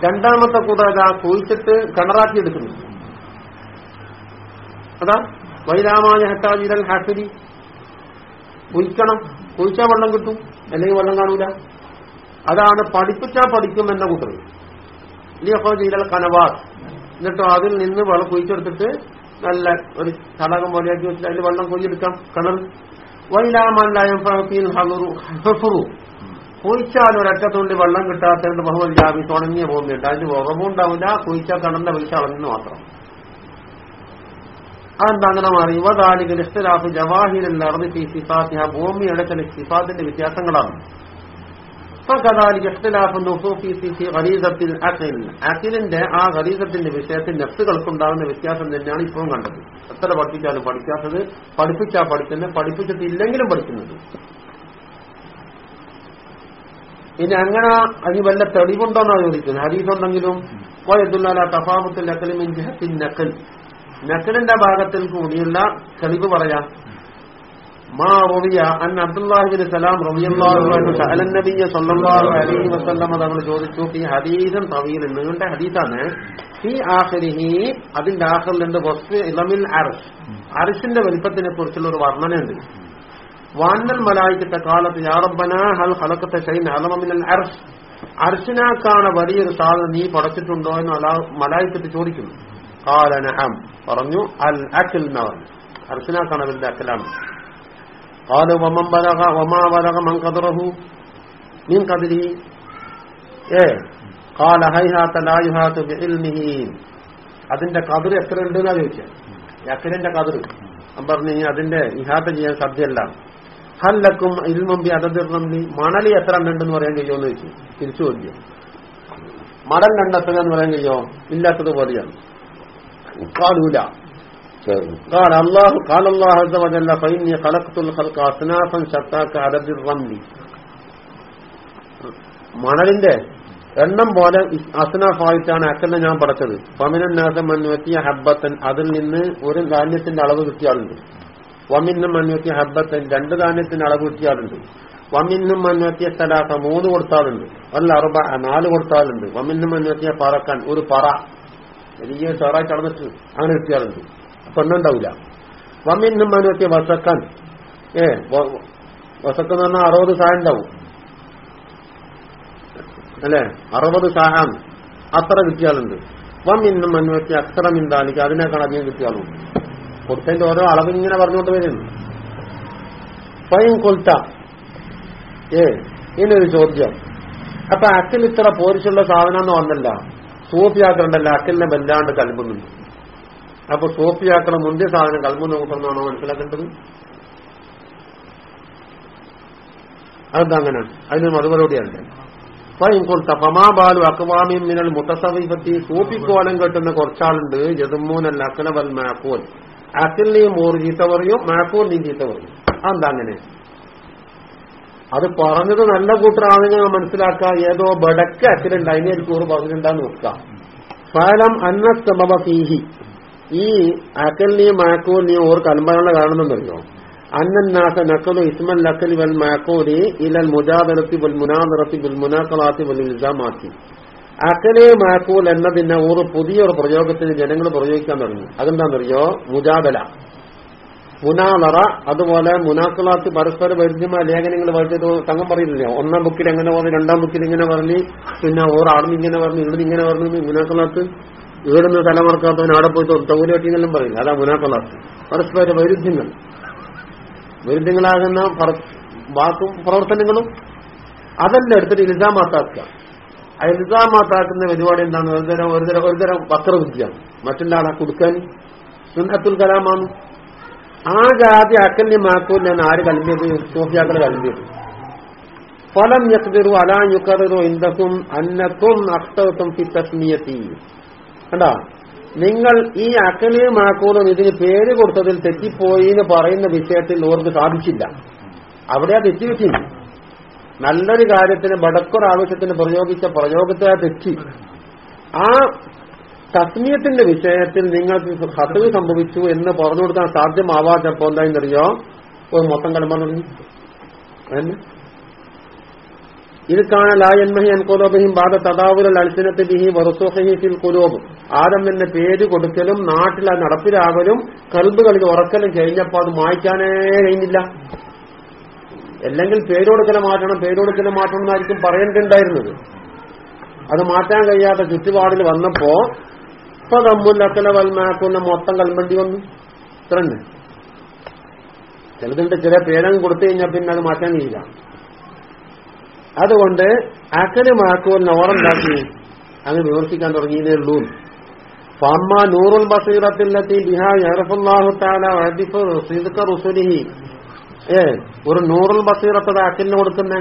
രണ്ടാമത്തെ കൂടാതെ കുഴിച്ചിട്ട് കിണറാക്കി എടുക്കുന്നു. അതാ വൈരാമാന ഹട്ടാജിരൽ ഹാഫിരി കുഴിക്കണം. കുഴിച്ചാൽ വെള്ളം കിട്ടും. അല്ലെങ്കിൽ വെള്ളം കാണൂല. അതാണ് പഠിപ്പിച്ചാ പഠിക്കും എന്ന കൂട്ടർ ലിയഫോ കനവാസ് എന്നിട്ടോ അതിൽ നിന്ന് വെള്ളം കുഴിച്ചെടുത്തിട്ട് നല്ല ഒരു തടാകം പോലെയാക്കി വെച്ചിട്ട് അതിൽ വെള്ളം കൊയ്യെടുക്കാം കിണർ കുഴിച്ചാൽ ഒരറ്റത്തുണ്ടി വെള്ളം കിട്ടാത്തതുകൊണ്ട് ബഹുമതി ജാബി തുടങ്ങിയ ഭൂമിയുണ്ട്. അതിന് ഉറവുണ്ടാവില്ല കുഴിച്ചാൽ കടന്ന പൈസ അളഞ്ഞു മാത്രം. അതെന്താ അങ്ങനെ മാറി? യുവതാലികൾ ഇഖ്തിലാഫ് ജവാഹിരൻ നടന്ന് ഈ സിഫാത്ത്. ആ ഭൂമിയുടെ ചില സിഫാത്തിന്റെ വ്യത്യാസങ്ങളാണ്. അഖിലിന്റെ ആ ഖലീസത്തിന്റെ വിഷയത്തിൽ നെഫ്സുകൾക്കുണ്ടാകുന്ന വ്യത്യാസം തന്നെയാണ് ഇപ്പോഴും കണ്ടത്. എത്ര പഠിപ്പിച്ചാലും പഠിക്കാത്തത് പഠിപ്പിച്ചാ പഠിക്കുന്നത് പഠിപ്പിച്ചിട്ടില്ലെങ്കിലും പഠിക്കുന്നത്. ഇനി അങ്ങനെ അതിന് വല്ല തെളിവുണ്ടോന്നാണ് ചോദിക്കുന്നത്. ഹരീസ് ഉണ്ടെങ്കിലും വയതുല്ല തഫാമത്തിൽ നക്കലിമിൻ ജഹത്തിൻ നക്കൽ നക്കലിന്റെ ഭാഗത്തിൽ കൂടിയുള്ള തെളിവ് പറയാം. മാ റവിയ അൻ അബ്ദുല്ലാഹിബിൻ സലാം റബിയല്ലാഹു സഅലൻ നബിയ സല്ലല്ലാഹു അലൈഹി വസല്ലം തങ്ങൾ ചോദിച്ചു. ഈ ഹദീസൻ തവീൽ നീണ്ട ഹദീസാണ്. ഈ ആഖിരിഹി അതിന്റെ ആഖിറിലുണ്ട് വസ്ഫ് ഇലമിൽ അർഷ്. അർഷിന്റെ വലിപ്പത്തിനെ കുറിച്ചുള്ള ഒരു വർണനയുണ്ട്. വാന്നൽ മലായിക്കത്തെ കാലത്ത് യാറബന ഹൽ ഹലക്കത്തെ ഷൈൻ അലമിനൽ അർഷ്. അർഷിനാക്കാണ് വലിയൊരു സാധനം നീ പടച്ചിട്ടുണ്ടോ എന്ന് അലാ മലായിക്കത്ത് ചോദിക്കുന്നു. കാലന ഹം പറഞ്ഞു അൽ അഖിൽ എന്നവൻ അർഷിനാക്കാണ് അവന്റെ അക്കലാണ്. قالوا ومن بلغ وما بلغ من قدره من قدره ايه قال هيهات لا يهات بعلمه അതിന്റെ കതിർ എത്ര ഉണ്ട് എന്നാ ചോദിച്ചത് അക്കലിന്റെ കതിർ ഞാൻ പറഞ്ഞു ഇനി അതിന്റെ ഇഹാത്ത ചെയ്യാൻ സാധ്യമല്ല ഹല്ലക്കും ഇൽമമ്പി അതതിർന്നമ്പി മണലി എത്ര ഉണ്ടെന്ന് പറയാൻ കഴിയുമോ എന്ന് ചോദിച്ചു തിരിച്ചു ചോദിക്കും മടൽ കണ്ടെത്തുക എന്ന് പറയാൻ കഴിയോ ഇല്ലാത്തത് പോലെയാണ് കാലൂല قال الله قال الله عز وجل فإني خلقت الخلق أصنافا شتى كعدد الرمل മണലിന്റെ എണ്ണം പോലെ അസനാഫായിട്ടാണ് അക്കലിനെ ഞാൻ പടച്ചത് പമിനാസം മന്വത്തിയ ഹബ്ബത്തൻ അതിൽ നിന്ന് ഒരു ധാന്യത്തിന്റെ അളവ് കിട്ടിയാളുണ്ട് വമിന്നും മന്വത്തിയ ഹബ്ബത്തൻ രണ്ട് ധാന്യത്തിന്റെ അളവ് കിട്ടിയാളുണ്ട് വമിന്നും മന്വത്തിയ സ്ഥലാത്ത മൂന്ന് കൊടുത്താളുണ്ട് അല്ല അറുപ നാല് കൊടുത്താളുണ്ട് വമിന്നും മന്വത്തിയ പറക്കാൻ ഒരു പറ വലിയ ചെറായി കടന്നിട്ട് അങ്ങനെ കിട്ടിയാളുണ്ട് പെണ്ണുണ്ടാവില്ല വമ്മിന്നും മനുവത്തിയ വസക്കൻ. ഏ വസക്കെന്ന് പറഞ്ഞാൽ അറുപത് സാഹ ഉണ്ടാവും. അല്ലെ? അറുപത് സാഹാണ് അത്ര കിട്ടിയാളുണ്ട് വമ്മിന്നും മനുവത്തിയ അത്ര മിന്താലിക്ക് അതിനേക്കാൾ അധികം കിട്ടിയാളും കൊടുത്തതിന്റെ ഓരോ അളവിങ്ങനെ പറഞ്ഞുകൊണ്ട് വരുന്നു. പൈൻ കൊൽത്ത. ഏ ഇനൊരു ചോദ്യം. അപ്പൊ അക്കിൽ ഇത്ര പോരിച്ചുള്ള സാധനം എന്ന് വന്നല്ല. സൂഫിയാക്കണ്ടല്ല അക്കിലിനെ വല്ലാണ്ട് കൽബുന്നുണ്ട് അപ്പൊ സോപ്പിയാക്കണം മുന്തിയ സാധനം കൽമുന്ന കൂട്ടുന്നതാണോ മനസ്സിലാക്കേണ്ടത്? അതെന്താ അങ്ങനെ? അതിന് മറുപടിയുണ്ട്. ഫൈൻ കൊടുത്ത ഫമാബാലു അക്വാമിയും മിനൽ മുത്തസവിപത്തി സൂപ്പിക്കോലം കെട്ടുന്ന കുറച്ചാളുണ്ട്. ജതുമൂനല്ല അക്കലവൽ മാക്കോൽ അക്കലിനെയും മോറ് ചീത്ത പറയും മാക്കോലിനെയും ചീത്ത പറയും. അതെന്താ അങ്ങനെ? അത് പറഞ്ഞത് നല്ല കൂട്ടറാണെങ്കിൽ മനസ്സിലാക്കുക. ഏതോ ബടക്ക് അക്കലുണ്ട് അതിനെ ഒരു കൂറ് പറഞ്ഞിട്ടുണ്ടാന്ന് നോക്കാം ഫലം അന്നസ്തമ ഫീഹി. ഈ അക്കലിനെയും മാക്കോലിനെയും ഓർ കലമ്പകളെ കാണുന്നുണ്ടല്ലോ. അന്നാസ നക്കലു ഇസ്മൽ അക്കലി വൽ മാക്കോലി ഇലൽ മുജാദറത്തി വൽ മുനാദറത്തി വൽ മുനാക്കളാത്തി വൽ ഇൽസാമാത്തി. അക്കലെ മാക്കൂൽ എന്നതിനെ ഒരു പുതിയൊരു പ്രയോഗത്തിന് ജനങ്ങൾ പ്രയോഗിക്കാൻ തുടങ്ങി. അതെന്താണെന്നറിയോ? മുജാദല. മുനാലറ അതുപോലെ മുനാക്കളാത്ത് പരസ്പര വൈരുദ്ധ്യമായ ലേഖനങ്ങൾ വായിച്ചത് തങ്ങം പറയുന്നില്ല? ഒന്നാം ബുക്കിൽ എങ്ങനെ പറഞ്ഞു രണ്ടാം ബുക്കിൽ ഇങ്ങനെ പറഞ്ഞു പിന്നെ ഓർ ഇങ്ങനെ പറഞ്ഞു ഇവിടുന്ന് ഇങ്ങനെ പറഞ്ഞു മുനാക്കളാത്ത് ഈടുന്ന് തലമറക്കാത്തവൻ അവിടെ പോയിട്ട് തൗരട്ടിന്നെല്ലാം പറയില്ല. അതാ മുനാക്കളാത്ത് പരസ്പര വൈരുദ്ധ്യങ്ങൾ. വൈരുദ്ധ്യങ്ങളാകുന്ന വാക്കും പ്രവർത്തനങ്ങളും അതല്ല എടുത്തിട്ട് ഇൽസാമാത്താക്കുക. ആ ഇൽസാമാത്താക്കുന്ന പരിപാടി എന്താണ്? ഒരു ഒരുതരം ഒരുതരം ഒരുതരം വക്രവിദ്യയാണ് മറ്റുള്ള ആളെ കൊടുക്കാൻ അബ്ദുൽ കലാമാണ്. ആ ജാതി അക്കല്യമാക്കൂ ഞാൻ ആര് കൽമ്പിയത് സൂഫിയാക്കൾ കൽമ്പിയത് ഫലം യക്തിറു അലാ യുക്കറിറു ഇന്ദക്കും അന്നക്കും അക്തത്വം ഫി കണ്ടാ? നിങ്ങൾ ഈ അക്കലിയും മാക്കൂലും ഇതിന് പേര് കൊടുത്തതിൽ തെറ്റിപ്പോയി എന്ന് പറയുന്ന വിഷയത്തിൽ ഓർക്ക് സാധിച്ചില്ല. അവിടെ അവിടെയാ തെറ്റിവെച്ചില്ല നല്ലൊരു കാര്യത്തിന് ബടക്കൊരു ആവശ്യത്തിന് പ്രയോഗിച്ച പ്രയോഗത്തെ തെറ്റി. ആ തസ്മീയത്തിന്റെ വിഷയത്തിൽ നിങ്ങൾക്ക് ഹത്തുവ് സംഭവിച്ചു എന്ന് പറഞ്ഞു കൊടുക്കാൻ സാധ്യമാവാത്തപ്പോ എന്തായെന്നറിയോ ഒരു മൊത്തം കടമ്പ അതന്നെ ലായന്മഹി കാണലായന്മഹി അൻകുലോബിഹിം ബാധ തദാവുൽ അൽസിനത്ത് ബിഹി വറുസുഹി ഫിൽ കുലോബ് ആദം എന്ന പേര് കൊടുക്കലും നാട്ടിൽ അത് നടപ്പിലാകലും കൽബുകളിൽ ഉറക്കലും കഴിഞ്ഞപ്പോൾ അത് മായ്ക്കാനേ കഴിഞ്ഞില്ല. അല്ലെങ്കിൽ പേര് കൊടുക്കലും മാറ്റണം പേര് കൊടുക്കലും മാറ്റണം എന്നായിരിക്കും പറയേണ്ടിണ്ടായിരുന്നത്. അത് മാറ്റാൻ കഴിയാത്ത ചുറ്റുപാടിൽ വന്നപ്പോ ഇപ്പൊ തമ്മുല്ലക്കല വൽമാക്കുന്ന മൊത്തം കൽമണ്ടി വന്നു. ഇത്രണ്ട് ചിലതുണ്ട് ചില പേരങ്ങ് കൊടുത്തു കഴിഞ്ഞാൽ പിന്നെ അത് മാറ്റാൻ കഴിയില്ല. അതുകൊണ്ട് അക്കന് മാക്കൂൽ നോറുണ്ടാക്കി അങ്ങ് വിമർശിക്കാൻ തുടങ്ങിയതേ ഉള്ളൂ. ഫമ്മ നൂറുൽ ബസീറത്തിലെത്തി ബിഹാ യറഫുല്ലാഹു താല റുസുലിഹി. ഏ ഒരു നൂറുൽ ബസീറത്തത് അക്കലിന് കൊടുക്കുന്നേ?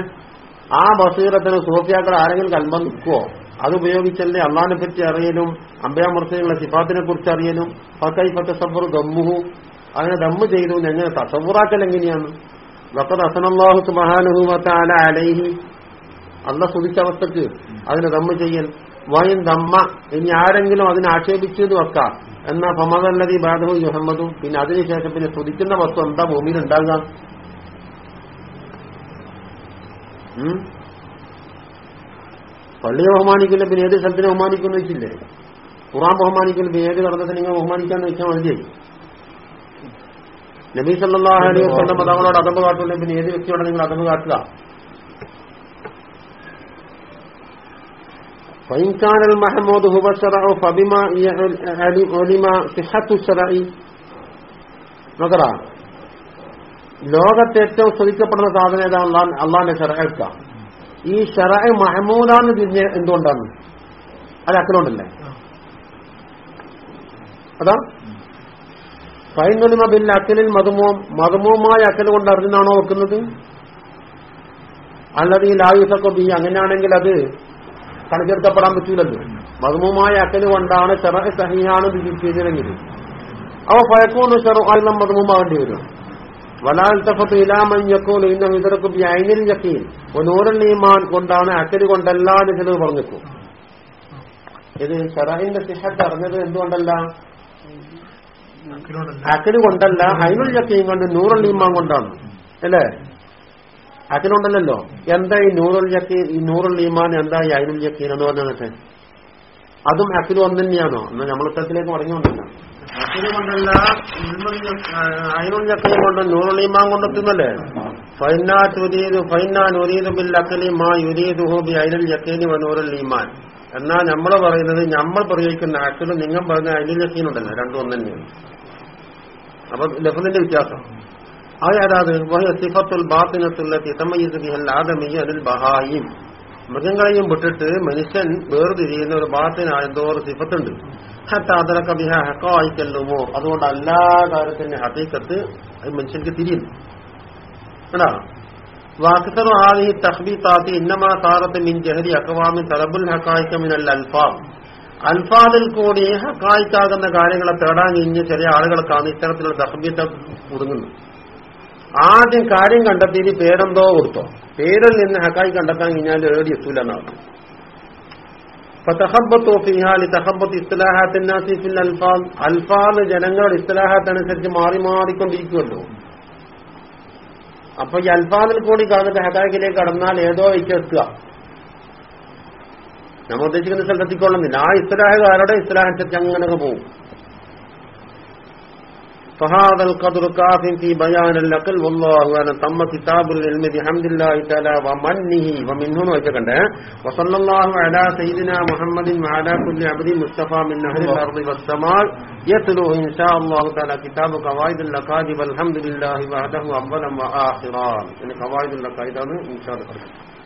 ആ ബസീറത്തിന് സൂഫിയാക്കൾ ആരെങ്കിലും കൽപ്പം നിൽക്കുവോ അത് ഉപയോഗിച്ചല്ലേ അള്ളാഹിനെ പറ്റി അറിയലും അമ്പയാമർച്ചയുള്ള സിഫാത്തിനെ കുറിച്ച് അറിയലും? ഫക്കൈ സബർ ദമ്മുഹു. അങ്ങനെ ദമ്മു ചെയ്തു എങ്ങനെ തസവുറാക്കൽ എങ്ങനെയാണ്? വക്കത് അസനല്ലാഹു സുബഹാനുഹു വത്താല അലൈഹി അല്ല സ്തുതിച്ച അവസ്ഥക്ക് അതിനെ നമ്മ ചെയ്യൽ. വയം ദമ്മ. ഇനി ആരെങ്കിലും അതിനെ ആക്ഷേപിച്ചു എന്ന് വെക്കാം. എന്നാ ഫമദല്ലതി മുഹമ്മദും പിന്നെ അതിനുശേഷം പിന്നെ സ്തുതിക്കുന്ന വസ്തു എന്താ ഭൂമിയിൽ ഉണ്ടാകുക പള്ളിയെ ബഹുമാനിക്കില്ല പിന്നെ ഏത് സ്ഥലത്തിനെ ബഹുമാനിക്കുന്നു വെച്ചില്ലേ? ഖുറാൻ ബഹുമാനിക്കില്ല പിന്നെ ഏത് കർമ്മത്തെ നിങ്ങൾ ബഹുമാനിക്കാന്ന് വെച്ചാൽ മതിയായി നബീ സല്ലാഹു അലൈഹി വസ്ലം തങ്ങളോട് അതമ്പ് കാട്ടില്ല പിന്നെ ഏത് വ്യക്തിയോടെ നിങ്ങൾ അതമ്പ് കാട്ടുക? فإن كان المحمود هو الشرع فبما علم صحة الشرع നോക്കറ ലോകത്തെ ഏറ്റവും സ്തുതിക്കപ്പെടുന്ന സാധനം ഏതാ അള്ളാന്റെ ഷെറക്ക ഈ ഷെറ മഹമൂദാന്ന് തിരിഞ്ഞ് എന്തുകൊണ്ടാണ് അത് അക്കലുണ്ടല്ലേ അതാ ഫൈനലിമ ബിൽ അക്കലിൽ മധുമോം മധുമോമായ അക്കൽ കൊണ്ട് അറിഞ്ഞാണോ വെക്കുന്നത് അല്ലത് ഈ ലായുസൊക്കെ ബി അങ്ങനെയാണെങ്കിൽ അത് കണക്കെടുക്കപ്പെടാൻ പറ്റൂലല്ലോ. മധുമമായ അക്കൽ കൊണ്ടാണ് ചെറ സഹിയാണ് ചെയ്തിരുന്നെങ്കിൽ അവ പഴക്കോന്ന് ചെറുകാലം മധുമുമാകേണ്ടി വരും വലാൽത്തഫത്ത് ഇലാമൻ യക്കോൽ ഇന്ന വിതറക്കും അയിനിൽ യക്കീൻ നൂറൽ ഈമാൻ കൊണ്ടാണ് അക്കൽ കൊണ്ടല്ലാതെ ചിലത് പറഞ്ഞിരിക്കും ഇത് ചെറഹിന്റെ സിഹത്ത് അറിഞ്ഞത് എന്തുകൊണ്ടല്ല? അക്കൽ കൊണ്ടല്ല അയിനുൽ യക്കീൻ കൊണ്ട് നൂറൽ ഈമാൻ കൊണ്ടാണ്. അല്ലേ? അക്കലുണ്ടല്ലോ എന്താ ഈ നൂറുൽ യക്കീൻ ഈ നൂറുൽ ഈമാൻ എന്താ ഈ അയിനുൽ യക്കീൻ എന്ന് പറഞ്ഞിട്ട് അതും അക്കലും ഒന്ന് തന്നെയാണോ? എന്നാൽ നമ്മൾ ഇത്തരത്തിലേക്ക് പറഞ്ഞുകൊണ്ടല്ല അക്കൽ കൊണ്ടല്ല അയിനുൽ യക്കീൻ കൊണ്ട് നൂറുൽ ഈമാൻ കൊണ്ടെത്തുന്നല്ലേ ഫൈനാ നുരീദു ബിൽ അക്കലി മാ ബി അയിനുൽ യക്കീനി വ നൂറുൽ ഈമാൻ. എന്നാ നമ്മൾ പറയുന്നത് നമ്മൾ പ്രയോഗിക്കുന്ന അക്കലും നിങ്ങൾ പറഞ്ഞ അയിനുൽ യക്കീൻ ഉണ്ടല്ലോ രണ്ടും ഒന്ന് തന്നെയാണ്. അപ്പൊ ലഫലിന്റെ വ്യത്യാസം. തമയ്യസ് ബിഹൽ മൃഗങ്ങളെയും വിട്ടിട്ട് മനുഷ്യൻ വേർതിരിയുന്ന ഒരു ബാത്തിനായ എന്തോ ഒരു സിഫത്തുണ്ട്. ഹത്ത അതിലൊക്കെ ബിഹ ഹക്കായിക്കല്ലുമോ അതുകൊണ്ട് എല്ലാ കാര്യത്തിന്റെ ഹത്തീക്കത്ത് മനുഷ്യർക്ക് തിരിയുന്നു. കേട്ടാ വാക്കിത്തറു ആദി തഹ്ബീത്താത്തി ഇന്നമാ താറത്ത് മിൻ ജഹരി അക്വാമിൻ തലബുൽ ഹക്കായിക്ക മിനൽ അൽഫാം. അൽഫാദിൽ കൂടി ഹക്കായിക്കാകുന്ന കാര്യങ്ങളെ തേടാൻ കഴിഞ്ഞ് ചെറിയ ആളുകൾക്കാണ് ഇത്തരത്തിലുള്ള തഹബീത്ത ഒതുങ്ങുന്നത്. ആദ്യം കാര്യം കണ്ടെത്തിയിട്ട് പേരെന്തോ കൊടുത്തോ പേരിൽ നിന്ന് ഹക്കായി കണ്ടെത്താൻ കഴിഞ്ഞാൽ ഏടി എത്തൂല എന്നാണ്. അൽഫാൽ. അൽഫാൽ ജനങ്ങളുടെ ഇസ്ലാഹാത്തനുസരിച്ച് മാറി മാറിക്കൊണ്ടിരിക്കുമല്ലോ അപ്പൊ ഈ അൽഫാദിൽ കൂടി കടന്നിട്ട് ഹക്കായിക്കിലേക്ക് കടന്നാൽ ഏതോ വയ്ക്ക് എത്തുക. നമ്മൾ ഉദ്ദേശിക്കുന്ന സ്ഥലത്ത് എത്തിക്കൊള്ളുന്നില്ല ആ ഇസ്ലാഹുകാരുടെ ഇസ്ലാഹനുസരിച്ച് അങ്ങനെയൊക്കെ പോകും. فهذا القدر كاف في بيان الأقل والله أنا تم كتاب العلم بحمد الله تعالى ومنه ومنه وجهكند وصلى الله على سيدنا محمد وعلى كل عبد مصطفى من أهل الأرض والسماء يتلو إن شاء الله تعالى كتاب قواعد الأكاذب الحمد لله وحده أولا وآخرا يعني قواعد الأكاذب إن شاء الله